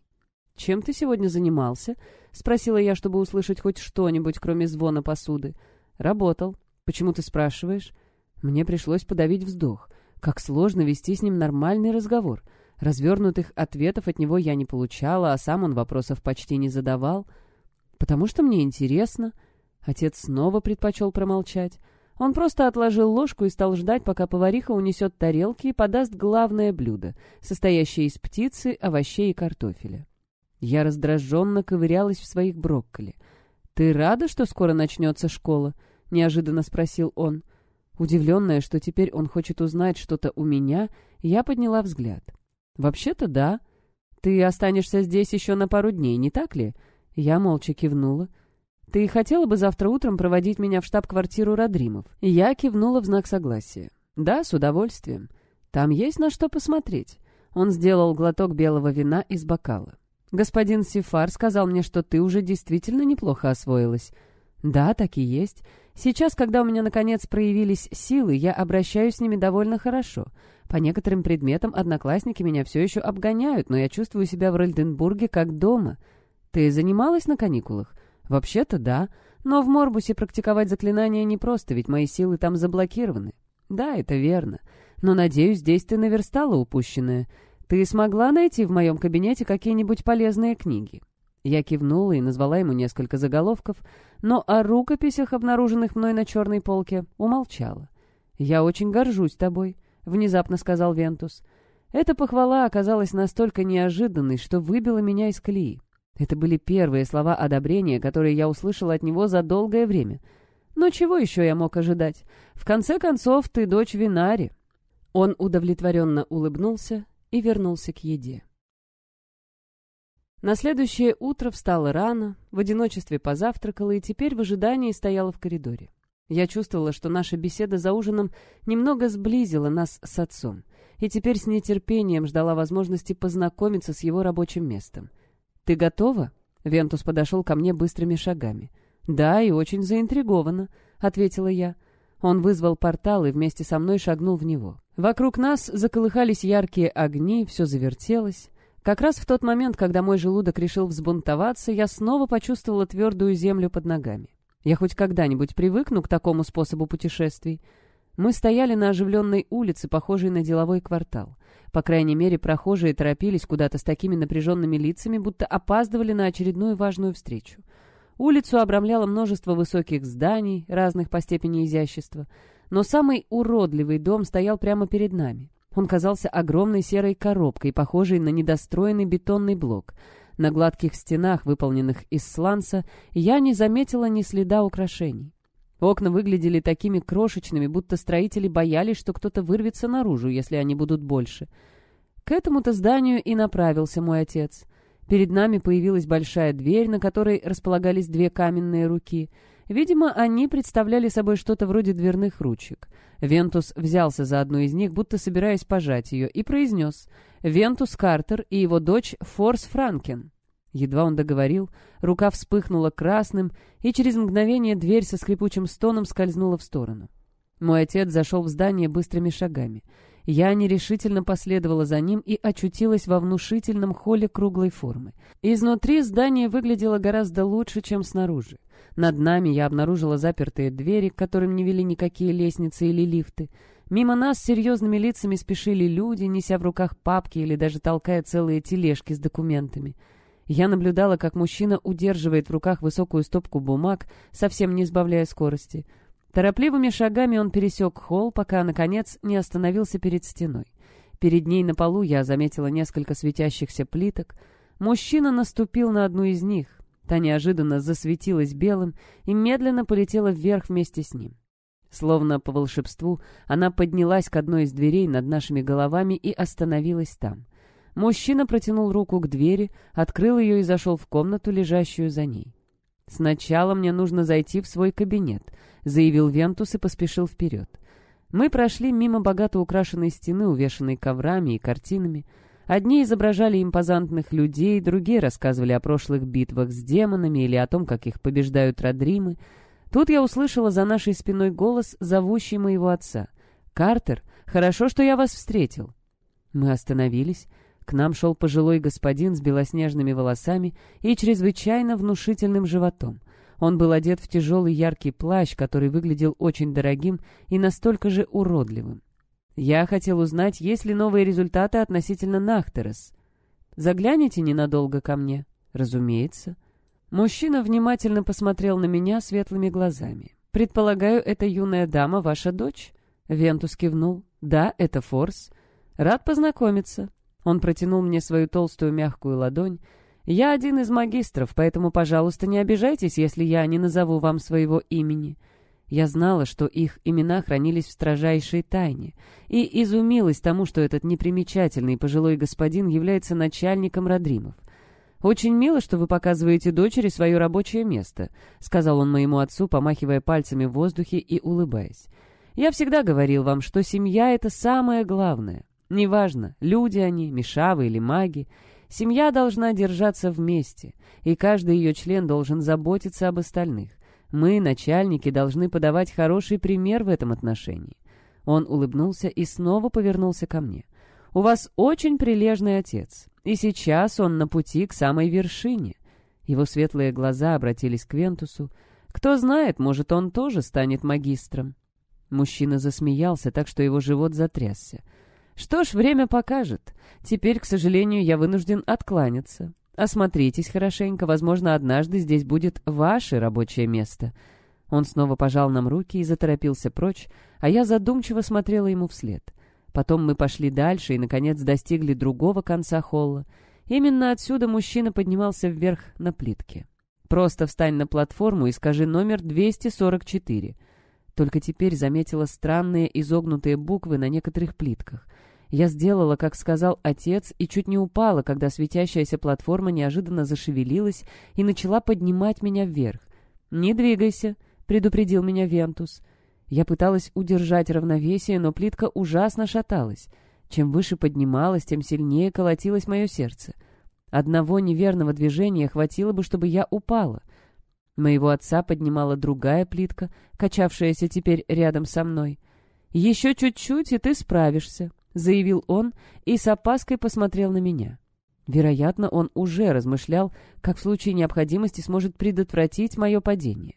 «Чем ты сегодня занимался?» — спросила я, чтобы услышать хоть что-нибудь, кроме звона посуды. «Работал. Почему ты спрашиваешь?» Мне пришлось подавить вздох. Как сложно вести с ним нормальный разговор. Развернутых ответов от него я не получала, а сам он вопросов почти не задавал. «Потому что мне интересно». Отец снова предпочел промолчать. Он просто отложил ложку и стал ждать, пока повариха унесет тарелки и подаст главное блюдо, состоящее из птицы, овощей и картофеля. Я раздраженно ковырялась в своих брокколи. «Ты рада, что скоро начнется школа?» — неожиданно спросил он. Удивленная, что теперь он хочет узнать что-то у меня, я подняла взгляд. «Вообще-то да. Ты останешься здесь еще на пару дней, не так ли?» Я молча кивнула. «Ты хотела бы завтра утром проводить меня в штаб-квартиру Родримов?» Я кивнула в знак согласия. «Да, с удовольствием. Там есть на что посмотреть». Он сделал глоток белого вина из бокала. «Господин Сифар сказал мне, что ты уже действительно неплохо освоилась». «Да, так и есть. Сейчас, когда у меня, наконец, проявились силы, я обращаюсь с ними довольно хорошо. По некоторым предметам одноклассники меня все еще обгоняют, но я чувствую себя в Рольденбурге как дома. Ты занималась на каникулах?» «Вообще-то да, но в Морбусе практиковать заклинания непросто, ведь мои силы там заблокированы». «Да, это верно. Но, надеюсь, здесь ты наверстала упущенное. Ты смогла найти в моем кабинете какие-нибудь полезные книги?» Я кивнула и назвала ему несколько заголовков, но о рукописях, обнаруженных мной на черной полке, умолчала. «Я очень горжусь тобой», — внезапно сказал Вентус. Эта похвала оказалась настолько неожиданной, что выбила меня из колеи. Это были первые слова одобрения, которые я услышала от него за долгое время. Но чего еще я мог ожидать? В конце концов, ты дочь Винари. Он удовлетворенно улыбнулся и вернулся к еде. На следующее утро встала рано, в одиночестве позавтракала и теперь в ожидании стояла в коридоре. Я чувствовала, что наша беседа за ужином немного сблизила нас с отцом, и теперь с нетерпением ждала возможности познакомиться с его рабочим местом. «Ты готова?» Вентус подошел ко мне быстрыми шагами. «Да, и очень заинтригована», — ответила я. Он вызвал портал и вместе со мной шагнул в него. Вокруг нас заколыхались яркие огни, все завертелось. Как раз в тот момент, когда мой желудок решил взбунтоваться, я снова почувствовала твердую землю под ногами. Я хоть когда-нибудь привыкну к такому способу путешествий. Мы стояли на оживленной улице, похожей на деловой квартал. По крайней мере, прохожие торопились куда-то с такими напряженными лицами, будто опаздывали на очередную важную встречу. Улицу обрамляло множество высоких зданий, разных по степени изящества, но самый уродливый дом стоял прямо перед нами. Он казался огромной серой коробкой, похожей на недостроенный бетонный блок. На гладких стенах, выполненных из сланца, я не заметила ни следа украшений. Окна выглядели такими крошечными, будто строители боялись, что кто-то вырвется наружу, если они будут больше. К этому-то зданию и направился мой отец. Перед нами появилась большая дверь, на которой располагались две каменные руки. Видимо, они представляли собой что-то вроде дверных ручек. Вентус взялся за одну из них, будто собираясь пожать ее, и произнес «Вентус Картер и его дочь Форс Франкен». Едва он договорил, рука вспыхнула красным, и через мгновение дверь со скрипучим стоном скользнула в сторону. Мой отец зашел в здание быстрыми шагами. Я нерешительно последовала за ним и очутилась во внушительном холле круглой формы. Изнутри здание выглядело гораздо лучше, чем снаружи. Над нами я обнаружила запертые двери, к которым не вели никакие лестницы или лифты. Мимо нас серьезными лицами спешили люди, неся в руках папки или даже толкая целые тележки с документами. Я наблюдала, как мужчина удерживает в руках высокую стопку бумаг, совсем не сбавляя скорости. Торопливыми шагами он пересек холл, пока, наконец, не остановился перед стеной. Перед ней на полу я заметила несколько светящихся плиток. Мужчина наступил на одну из них. Та неожиданно засветилась белым и медленно полетела вверх вместе с ним. Словно по волшебству, она поднялась к одной из дверей над нашими головами и остановилась там. Мужчина протянул руку к двери, открыл ее и зашел в комнату, лежащую за ней. «Сначала мне нужно зайти в свой кабинет», — заявил Вентус и поспешил вперед. Мы прошли мимо богато украшенной стены, увешанной коврами и картинами. Одни изображали импозантных людей, другие рассказывали о прошлых битвах с демонами или о том, как их побеждают родримы. Тут я услышала за нашей спиной голос, зовущий моего отца. «Картер, хорошо, что я вас встретил». Мы остановились. К нам шел пожилой господин с белоснежными волосами и чрезвычайно внушительным животом. Он был одет в тяжелый яркий плащ, который выглядел очень дорогим и настолько же уродливым. Я хотел узнать, есть ли новые результаты относительно Нахтерес. Загляните ненадолго ко мне. Разумеется. Мужчина внимательно посмотрел на меня светлыми глазами. «Предполагаю, эта юная дама ваша дочь?» Вентус кивнул. «Да, это Форс. Рад познакомиться». Он протянул мне свою толстую мягкую ладонь. «Я один из магистров, поэтому, пожалуйста, не обижайтесь, если я не назову вам своего имени». Я знала, что их имена хранились в строжайшей тайне, и изумилась тому, что этот непримечательный пожилой господин является начальником Родримов. «Очень мило, что вы показываете дочери свое рабочее место», — сказал он моему отцу, помахивая пальцами в воздухе и улыбаясь. «Я всегда говорил вам, что семья — это самое главное. Неважно, люди они, мешавы или маги, семья должна держаться вместе, и каждый ее член должен заботиться об остальных. Мы, начальники, должны подавать хороший пример в этом отношении». Он улыбнулся и снова повернулся ко мне. «У вас очень прилежный отец. И сейчас он на пути к самой вершине. Его светлые глаза обратились к Вентусу. Кто знает, может, он тоже станет магистром. Мужчина засмеялся так, что его живот затрясся. «Что ж, время покажет. Теперь, к сожалению, я вынужден откланяться. Осмотритесь хорошенько, возможно, однажды здесь будет ваше рабочее место». Он снова пожал нам руки и заторопился прочь, а я задумчиво смотрела ему вслед. Потом мы пошли дальше и, наконец, достигли другого конца холла. Именно отсюда мужчина поднимался вверх на плитке. «Просто встань на платформу и скажи номер 244». Только теперь заметила странные изогнутые буквы на некоторых плитках. Я сделала, как сказал отец, и чуть не упала, когда светящаяся платформа неожиданно зашевелилась и начала поднимать меня вверх. «Не двигайся», — предупредил меня Вентус. Я пыталась удержать равновесие, но плитка ужасно шаталась. Чем выше поднималась, тем сильнее колотилось мое сердце. Одного неверного движения хватило бы, чтобы я упала. Моего отца поднимала другая плитка, качавшаяся теперь рядом со мной. «Еще чуть-чуть, и ты справишься», — заявил он и с опаской посмотрел на меня. Вероятно, он уже размышлял, как в случае необходимости сможет предотвратить мое падение.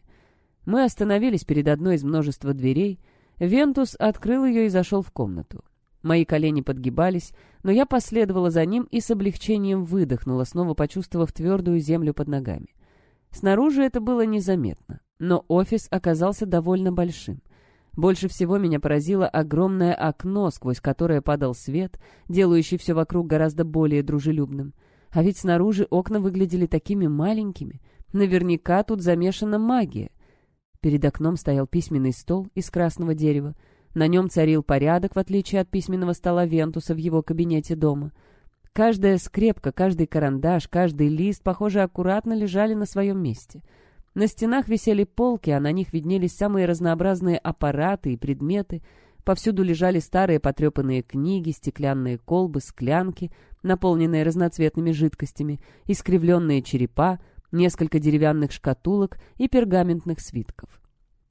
Мы остановились перед одной из множества дверей. Вентус открыл ее и зашел в комнату. Мои колени подгибались, но я последовала за ним и с облегчением выдохнула, снова почувствовав твердую землю под ногами. Снаружи это было незаметно, но офис оказался довольно большим. Больше всего меня поразило огромное окно, сквозь которое падал свет, делающий все вокруг гораздо более дружелюбным. А ведь снаружи окна выглядели такими маленькими. Наверняка тут замешана магия. Перед окном стоял письменный стол из красного дерева. На нем царил порядок, в отличие от письменного стола Вентуса в его кабинете дома. Каждая скрепка, каждый карандаш, каждый лист, похоже, аккуратно лежали на своем месте. На стенах висели полки, а на них виднелись самые разнообразные аппараты и предметы. Повсюду лежали старые потрепанные книги, стеклянные колбы, склянки, наполненные разноцветными жидкостями, искривленные черепа, несколько деревянных шкатулок и пергаментных свитков.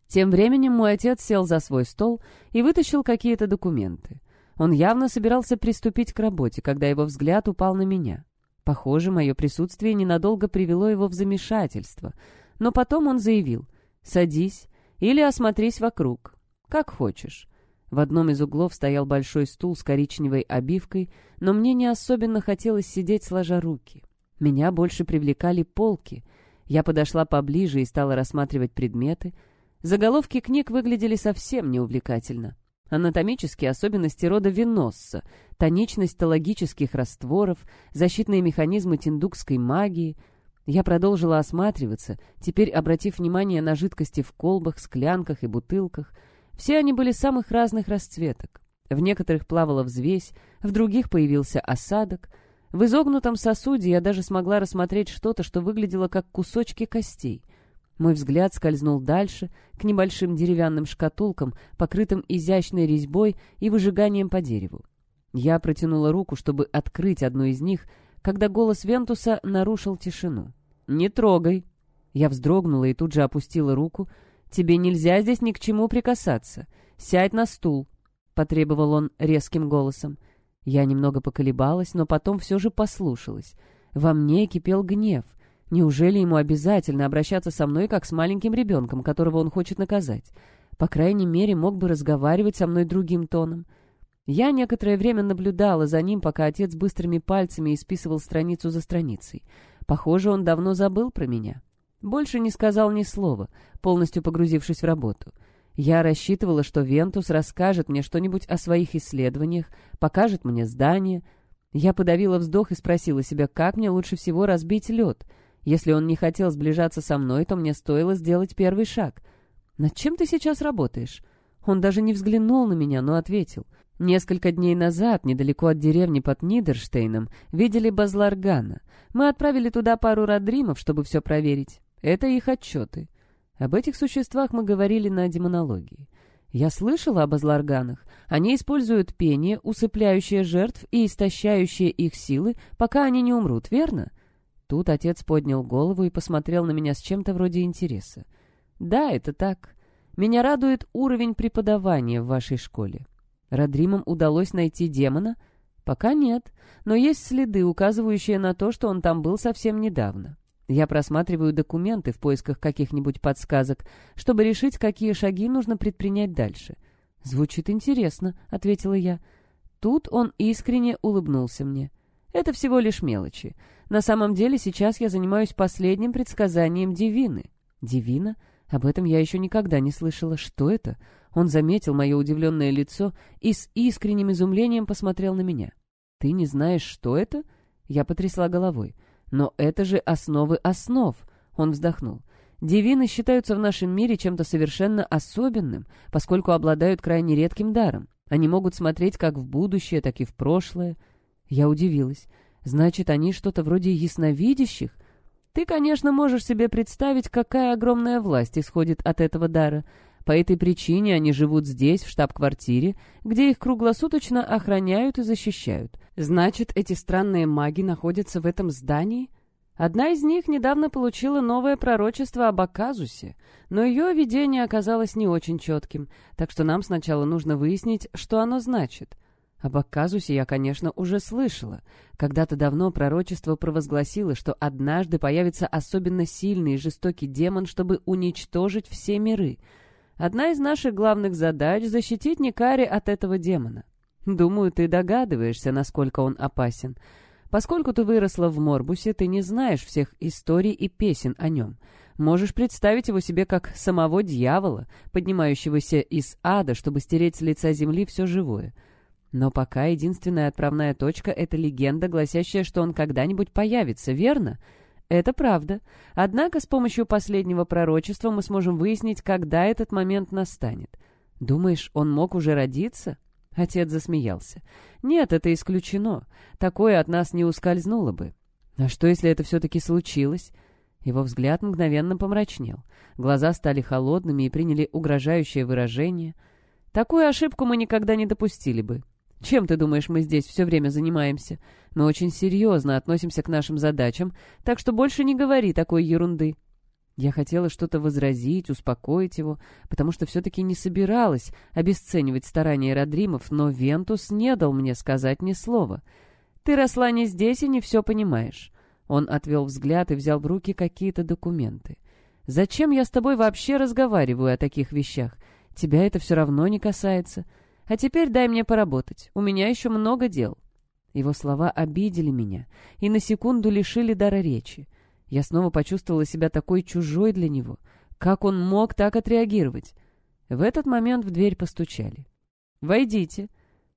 Тем временем мой отец сел за свой стол и вытащил какие-то документы. Он явно собирался приступить к работе, когда его взгляд упал на меня. Похоже, мое присутствие ненадолго привело его в замешательство, но потом он заявил «Садись или осмотрись вокруг, как хочешь». В одном из углов стоял большой стул с коричневой обивкой, но мне не особенно хотелось сидеть сложа руки. Меня больше привлекали полки. Я подошла поближе и стала рассматривать предметы. Заголовки книг выглядели совсем неувлекательно. Анатомические особенности рода Веносса, тоничность тологических растворов, защитные механизмы тиндукской магии. Я продолжила осматриваться, теперь обратив внимание на жидкости в колбах, склянках и бутылках — все они были самых разных расцветок. В некоторых плавала взвесь, в других появился осадок. В изогнутом сосуде я даже смогла рассмотреть что-то, что выглядело как кусочки костей. Мой взгляд скользнул дальше, к небольшим деревянным шкатулкам, покрытым изящной резьбой и выжиганием по дереву. Я протянула руку, чтобы открыть одну из них, когда голос Вентуса нарушил тишину. «Не трогай!» Я вздрогнула и тут же опустила руку, «Тебе нельзя здесь ни к чему прикасаться. Сядь на стул», — потребовал он резким голосом. Я немного поколебалась, но потом все же послушалась. Во мне кипел гнев. Неужели ему обязательно обращаться со мной, как с маленьким ребенком, которого он хочет наказать? По крайней мере, мог бы разговаривать со мной другим тоном. Я некоторое время наблюдала за ним, пока отец быстрыми пальцами исписывал страницу за страницей. Похоже, он давно забыл про меня. Больше не сказал ни слова, полностью погрузившись в работу. Я рассчитывала, что Вентус расскажет мне что-нибудь о своих исследованиях, покажет мне здание. Я подавила вздох и спросила себя, как мне лучше всего разбить лед. Если он не хотел сближаться со мной, то мне стоило сделать первый шаг. «Над чем ты сейчас работаешь?» Он даже не взглянул на меня, но ответил. Несколько дней назад, недалеко от деревни под Нидерштейном, видели Базларгана. Мы отправили туда пару родримов, чтобы все проверить. Это их отчеты. Об этих существах мы говорили на демонологии. Я слышала об азларганах. Они используют пение, усыпляющее жертв и истощающее их силы, пока они не умрут, верно? Тут отец поднял голову и посмотрел на меня с чем-то вроде интереса. Да, это так. Меня радует уровень преподавания в вашей школе. Родримам удалось найти демона? Пока нет, но есть следы, указывающие на то, что он там был совсем недавно. Я просматриваю документы в поисках каких-нибудь подсказок, чтобы решить, какие шаги нужно предпринять дальше. «Звучит интересно», — ответила я. Тут он искренне улыбнулся мне. «Это всего лишь мелочи. На самом деле сейчас я занимаюсь последним предсказанием Дивины». «Дивина? Об этом я еще никогда не слышала. Что это?» Он заметил мое удивленное лицо и с искренним изумлением посмотрел на меня. «Ты не знаешь, что это?» Я потрясла головой. Но это же основы основ, он вздохнул. Девины считаются в нашем мире чем-то совершенно особенным, поскольку обладают крайне редким даром. Они могут смотреть как в будущее, так и в прошлое. Я удивилась. Значит, они что-то вроде ясновидящих? Ты, конечно, можешь себе представить, какая огромная власть исходит от этого дара. По этой причине они живут здесь, в штаб-квартире, где их круглосуточно охраняют и защищают. Значит, эти странные маги находятся в этом здании? Одна из них недавно получила новое пророчество об Аказусе, но ее видение оказалось не очень четким, так что нам сначала нужно выяснить, что оно значит. Об Аказусе я, конечно, уже слышала. Когда-то давно пророчество провозгласило, что однажды появится особенно сильный и жестокий демон, чтобы уничтожить все миры — Одна из наших главных задач — защитить Никари от этого демона. Думаю, ты догадываешься, насколько он опасен. Поскольку ты выросла в Морбусе, ты не знаешь всех историй и песен о нем. Можешь представить его себе как самого дьявола, поднимающегося из ада, чтобы стереть с лица земли все живое. Но пока единственная отправная точка — это легенда, гласящая, что он когда-нибудь появится, верно? — это правда. Однако с помощью последнего пророчества мы сможем выяснить, когда этот момент настанет. Думаешь, он мог уже родиться? Отец засмеялся. Нет, это исключено. Такое от нас не ускользнуло бы. А что, если это все-таки случилось? Его взгляд мгновенно помрачнел. Глаза стали холодными и приняли угрожающее выражение. Такую ошибку мы никогда не допустили бы. Чем ты думаешь, мы здесь все время занимаемся? Мы очень серьезно относимся к нашим задачам, так что больше не говори такой ерунды». Я хотела что-то возразить, успокоить его, потому что все-таки не собиралась обесценивать старания Родримов, но Вентус не дал мне сказать ни слова. «Ты росла не здесь и не все понимаешь». Он отвел взгляд и взял в руки какие-то документы. «Зачем я с тобой вообще разговариваю о таких вещах? Тебя это все равно не касается. А теперь дай мне поработать. У меня еще много дел». Его слова обидели меня и на секунду лишили дара речи. Я снова почувствовала себя такой чужой для него. Как он мог так отреагировать? В этот момент в дверь постучали. «Войдите».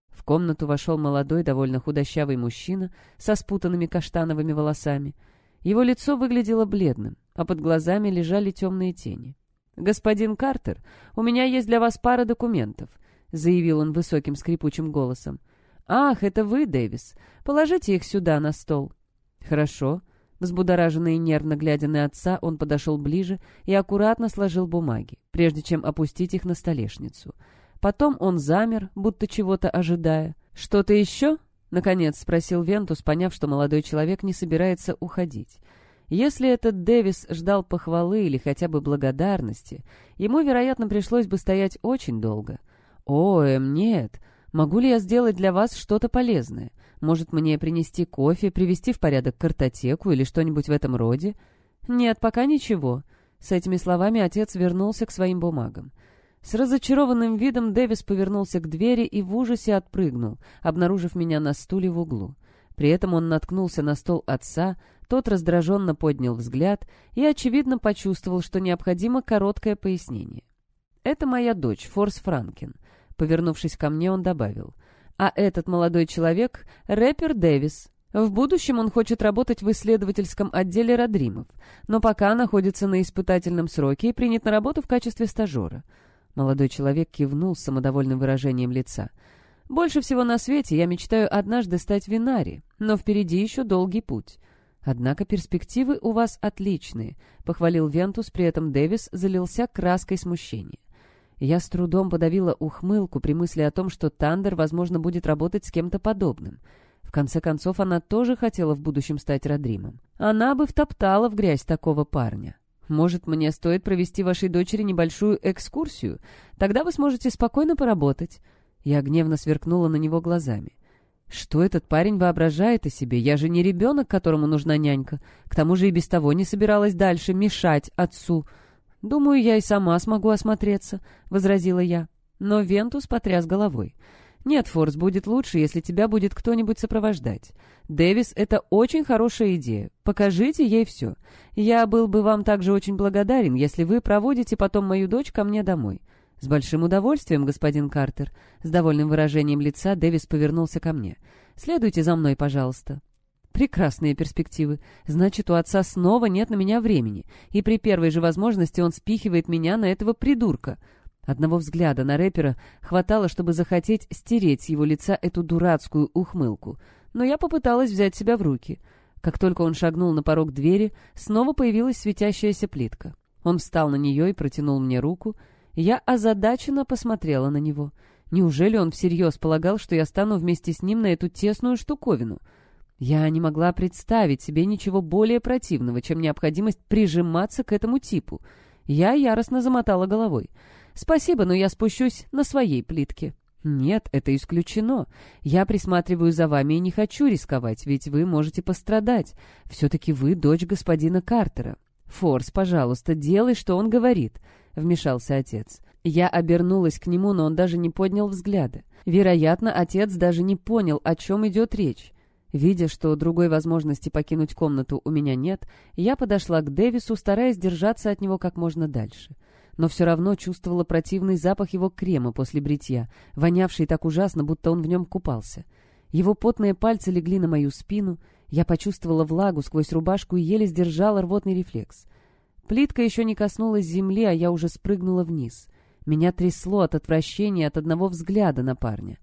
В комнату вошел молодой, довольно худощавый мужчина со спутанными каштановыми волосами. Его лицо выглядело бледным, а под глазами лежали темные тени. «Господин Картер, у меня есть для вас пара документов», — заявил он высоким скрипучим голосом. «Ах, это вы, Дэвис. Положите их сюда, на стол». «Хорошо», Взбудораженный и нервно глядя на отца, он подошел ближе и аккуратно сложил бумаги, прежде чем опустить их на столешницу. Потом он замер, будто чего-то ожидая. «Что-то еще?» — наконец спросил Вентус, поняв, что молодой человек не собирается уходить. Если этот Дэвис ждал похвалы или хотя бы благодарности, ему, вероятно, пришлось бы стоять очень долго. «О, эм, нет. Могу ли я сделать для вас что-то полезное? Может, мне принести кофе, привести в порядок картотеку или что-нибудь в этом роде? Нет, пока ничего. С этими словами отец вернулся к своим бумагам. С разочарованным видом Дэвис повернулся к двери и в ужасе отпрыгнул, обнаружив меня на стуле в углу. При этом он наткнулся на стол отца, тот раздраженно поднял взгляд и, очевидно, почувствовал, что необходимо короткое пояснение. «Это моя дочь, Форс Франкин». Повернувшись ко мне, он добавил. А этот молодой человек — рэпер Дэвис. В будущем он хочет работать в исследовательском отделе Родримов, но пока находится на испытательном сроке и принят на работу в качестве стажера. Молодой человек кивнул с самодовольным выражением лица. «Больше всего на свете я мечтаю однажды стать винари, но впереди еще долгий путь». «Однако перспективы у вас отличные», — похвалил Вентус, при этом Дэвис залился краской смущения. Я с трудом подавила ухмылку при мысли о том, что Тандер, возможно, будет работать с кем-то подобным. В конце концов, она тоже хотела в будущем стать Родримом. Она бы втоптала в грязь такого парня. Может, мне стоит провести вашей дочери небольшую экскурсию? Тогда вы сможете спокойно поработать». Я гневно сверкнула на него глазами. «Что этот парень воображает о себе? Я же не ребенок, которому нужна нянька. К тому же и без того не собиралась дальше мешать отцу». «Думаю, я и сама смогу осмотреться», — возразила я. Но Вентус потряс головой. «Нет, Форс, будет лучше, если тебя будет кто-нибудь сопровождать. Дэвис — это очень хорошая идея. Покажите ей все. Я был бы вам также очень благодарен, если вы проводите потом мою дочь ко мне домой». «С большим удовольствием, господин Картер». С довольным выражением лица Дэвис повернулся ко мне. «Следуйте за мной, пожалуйста». Прекрасные перспективы. Значит, у отца снова нет на меня времени, и при первой же возможности он спихивает меня на этого придурка. Одного взгляда на рэпера хватало, чтобы захотеть стереть с его лица эту дурацкую ухмылку. Но я попыталась взять себя в руки. Как только он шагнул на порог двери, снова появилась светящаяся плитка. Он встал на нее и протянул мне руку. Я озадаченно посмотрела на него. Неужели он всерьез полагал, что я стану вместе с ним на эту тесную штуковину — я не могла представить себе ничего более противного, чем необходимость прижиматься к этому типу. Я яростно замотала головой. «Спасибо, но я спущусь на своей плитке». «Нет, это исключено. Я присматриваю за вами и не хочу рисковать, ведь вы можете пострадать. Все-таки вы дочь господина Картера». «Форс, пожалуйста, делай, что он говорит», — вмешался отец. Я обернулась к нему, но он даже не поднял взгляда. Вероятно, отец даже не понял, о чем идет речь. Видя, что другой возможности покинуть комнату у меня нет, я подошла к Дэвису, стараясь держаться от него как можно дальше. Но все равно чувствовала противный запах его крема после бритья, вонявший так ужасно, будто он в нем купался. Его потные пальцы легли на мою спину, я почувствовала влагу сквозь рубашку и еле сдержала рвотный рефлекс. Плитка еще не коснулась земли, а я уже спрыгнула вниз. Меня трясло от отвращения от одного взгляда на парня —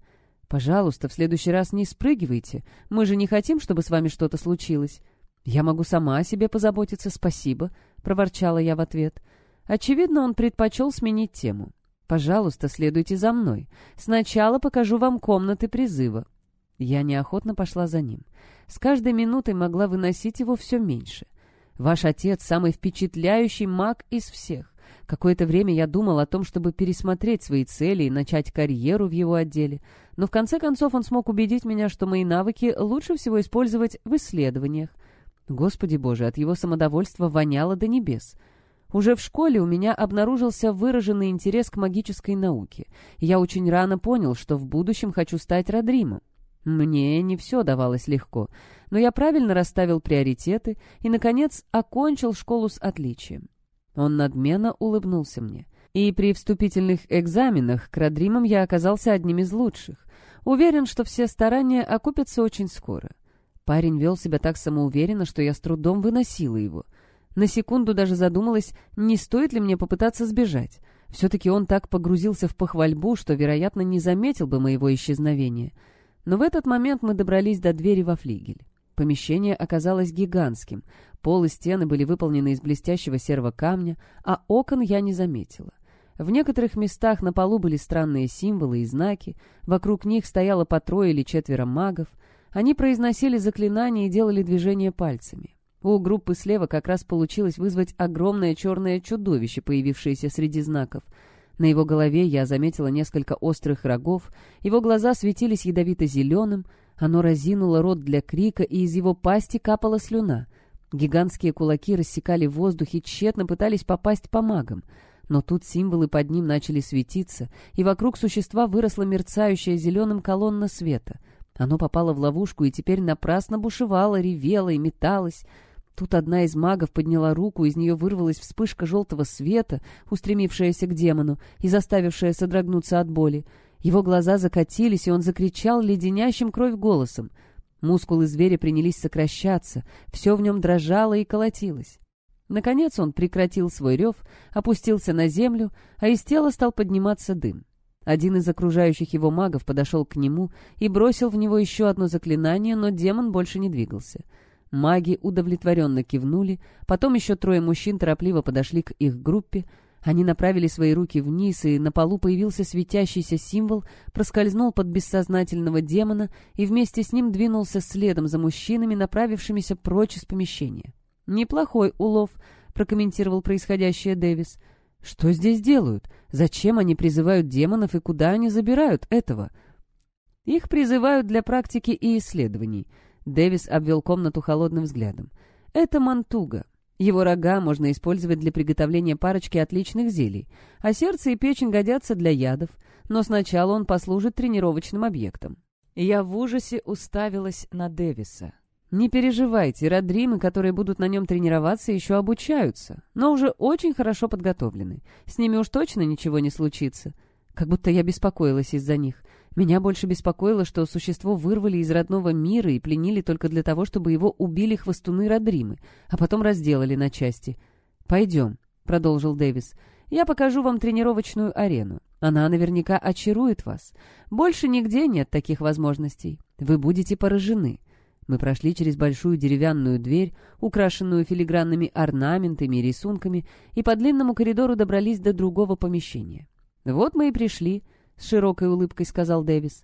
«Пожалуйста, в следующий раз не спрыгивайте. Мы же не хотим, чтобы с вами что-то случилось». «Я могу сама о себе позаботиться, спасибо», — проворчала я в ответ. Очевидно, он предпочел сменить тему. Пожалуйста, следуйте за мной. Сначала покажу вам комнаты призыва». Я неохотно пошла за ним. С каждой минутой могла выносить его все меньше. Ваш отец самый впечатляющий маг из всех. Какое-то время я думал о том, чтобы пересмотреть свои цели и начать карьеру в его отделе, но в конце концов он смог убедить меня, что мои навыки лучше всего использовать в исследованиях. Господи боже, от его самодовольства воняло до небес. Уже в школе у меня обнаружился выраженный интерес к магической науке. Я очень рано понял, что в будущем хочу стать Родримом. Мне не все давалось легко, но я правильно расставил приоритеты и, наконец, окончил школу с отличием. Он надменно улыбнулся мне. И при вступительных экзаменах к Родримам я оказался одним из лучших. Уверен, что все старания окупятся очень скоро. Парень вел себя так самоуверенно, что я с трудом выносила его. На секунду даже задумалась, не стоит ли мне попытаться сбежать. Все-таки он так погрузился в похвальбу, что, вероятно, не заметил бы моего исчезновения. Но в этот момент мы добрались до двери во флигель. Помещение оказалось гигантским. Пол и стены были выполнены из блестящего серого камня, а окон я не заметила. В некоторых местах на полу были странные символы и знаки, вокруг них стояло по трое или четверо магов. Они произносили заклинания и делали движения пальцами. У группы слева как раз получилось вызвать огромное черное чудовище, появившееся среди знаков. На его голове я заметила несколько острых рогов, его глаза светились ядовито-зеленым, оно разинуло рот для крика, и из его пасти капала слюна. Гигантские кулаки рассекали воздух и тщетно пытались попасть по магам. Но тут символы под ним начали светиться, и вокруг существа выросла мерцающая зеленым колонна света. Оно попало в ловушку и теперь напрасно бушевало, ревело и металось. Тут одна из магов подняла руку, из нее вырвалась вспышка желтого света, устремившаяся к демону и заставившая содрогнуться от боли. Его глаза закатились, и он закричал леденящим кровь голосом. Мускулы зверя принялись сокращаться, все в нем дрожало и колотилось. Наконец он прекратил свой рев, опустился на землю, а из тела стал подниматься дым. Один из окружающих его магов подошел к нему и бросил в него еще одно заклинание, но демон больше не двигался. Маги удовлетворенно кивнули, потом еще трое мужчин торопливо подошли к их группе, они направили свои руки вниз, и на полу появился светящийся символ, проскользнул под бессознательного демона и вместе с ним двинулся следом за мужчинами, направившимися прочь из помещения. «Неплохой улов», — прокомментировал происходящее Дэвис. «Что здесь делают? Зачем они призывают демонов и куда они забирают этого?» «Их призывают для практики и исследований», — Дэвис обвел комнату холодным взглядом. «Это мантуга. Его рога можно использовать для приготовления парочки отличных зелий, а сердце и печень годятся для ядов, но сначала он послужит тренировочным объектом. Я в ужасе уставилась на Дэвиса. Не переживайте, родримы, которые будут на нем тренироваться, еще обучаются, но уже очень хорошо подготовлены. С ними уж точно ничего не случится. Как будто я беспокоилась из-за них. Меня больше беспокоило, что существо вырвали из родного мира и пленили только для того, чтобы его убили хвостуны Родримы, а потом разделали на части. «Пойдем», — продолжил Дэвис. «Я покажу вам тренировочную арену. Она наверняка очарует вас. Больше нигде нет таких возможностей. Вы будете поражены». Мы прошли через большую деревянную дверь, украшенную филигранными орнаментами и рисунками, и по длинному коридору добрались до другого помещения. Вот мы и пришли —— с широкой улыбкой сказал Дэвис.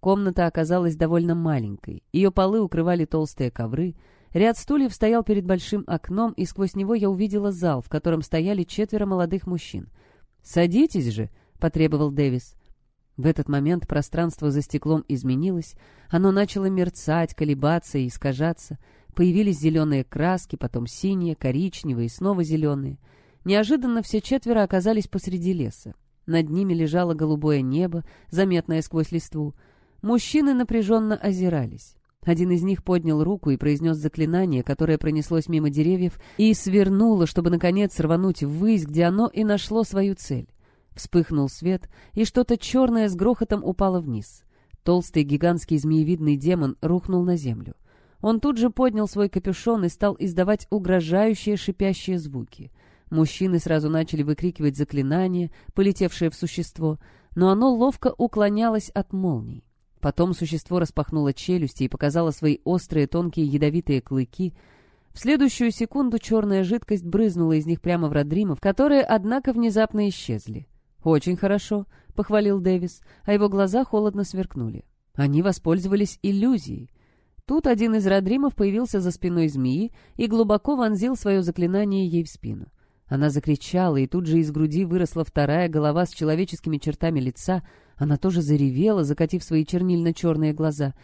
Комната оказалась довольно маленькой. Ее полы укрывали толстые ковры. Ряд стульев стоял перед большим окном, и сквозь него я увидела зал, в котором стояли четверо молодых мужчин. «Садитесь же!» — потребовал Дэвис. В этот момент пространство за стеклом изменилось. Оно начало мерцать, колебаться и искажаться. Появились зеленые краски, потом синие, коричневые и снова зеленые. Неожиданно все четверо оказались посреди леса. Над ними лежало голубое небо, заметное сквозь листву. Мужчины напряженно озирались. Один из них поднял руку и произнес заклинание, которое пронеслось мимо деревьев и свернуло, чтобы, наконец, рвануть ввысь, где оно и нашло свою цель. Вспыхнул свет, и что-то черное с грохотом упало вниз. Толстый гигантский змеевидный демон рухнул на землю. Он тут же поднял свой капюшон и стал издавать угрожающие шипящие звуки — Мужчины сразу начали выкрикивать заклинание, полетевшее в существо, но оно ловко уклонялось от молний. Потом существо распахнуло челюсти и показало свои острые тонкие ядовитые клыки. В следующую секунду черная жидкость брызнула из них прямо в Родримов, которые, однако, внезапно исчезли. «Очень хорошо», — похвалил Дэвис, а его глаза холодно сверкнули. Они воспользовались иллюзией. Тут один из родримов появился за спиной змеи и глубоко вонзил свое заклинание ей в спину. Она закричала, и тут же из груди выросла вторая голова с человеческими чертами лица. Она тоже заревела, закатив свои чернильно-черные глаза.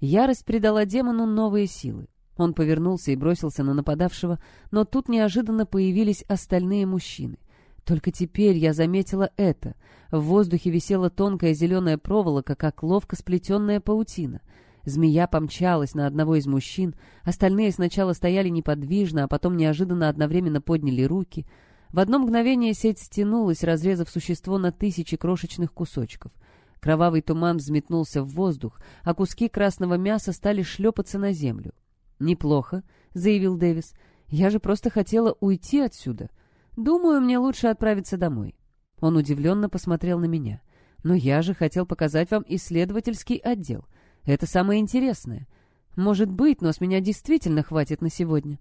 Ярость придала демону новые силы. Он повернулся и бросился на нападавшего, но тут неожиданно появились остальные мужчины. Только теперь я заметила это. В воздухе висела тонкая зеленая проволока, как ловко сплетенная паутина — Змея помчалась на одного из мужчин, остальные сначала стояли неподвижно, а потом неожиданно одновременно подняли руки. В одно мгновение сеть стянулась, разрезав существо на тысячи крошечных кусочков. Кровавый туман взметнулся в воздух, а куски красного мяса стали шлепаться на землю. «Неплохо», — заявил Дэвис. «Я же просто хотела уйти отсюда. Думаю, мне лучше отправиться домой». Он удивленно посмотрел на меня. «Но я же хотел показать вам исследовательский отдел. Это самое интересное. Может быть, но с меня действительно хватит на сегодня.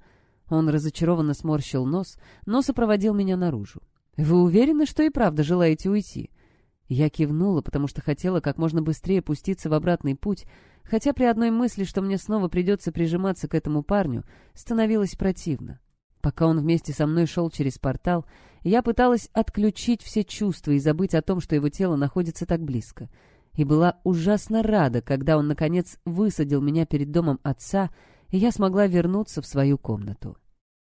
Он разочарованно сморщил нос, но сопроводил меня наружу. «Вы уверены, что и правда желаете уйти?» Я кивнула, потому что хотела как можно быстрее пуститься в обратный путь, хотя при одной мысли, что мне снова придется прижиматься к этому парню, становилось противно. Пока он вместе со мной шел через портал, я пыталась отключить все чувства и забыть о том, что его тело находится так близко — и была ужасно рада, когда он, наконец, высадил меня перед домом отца, и я смогла вернуться в свою комнату.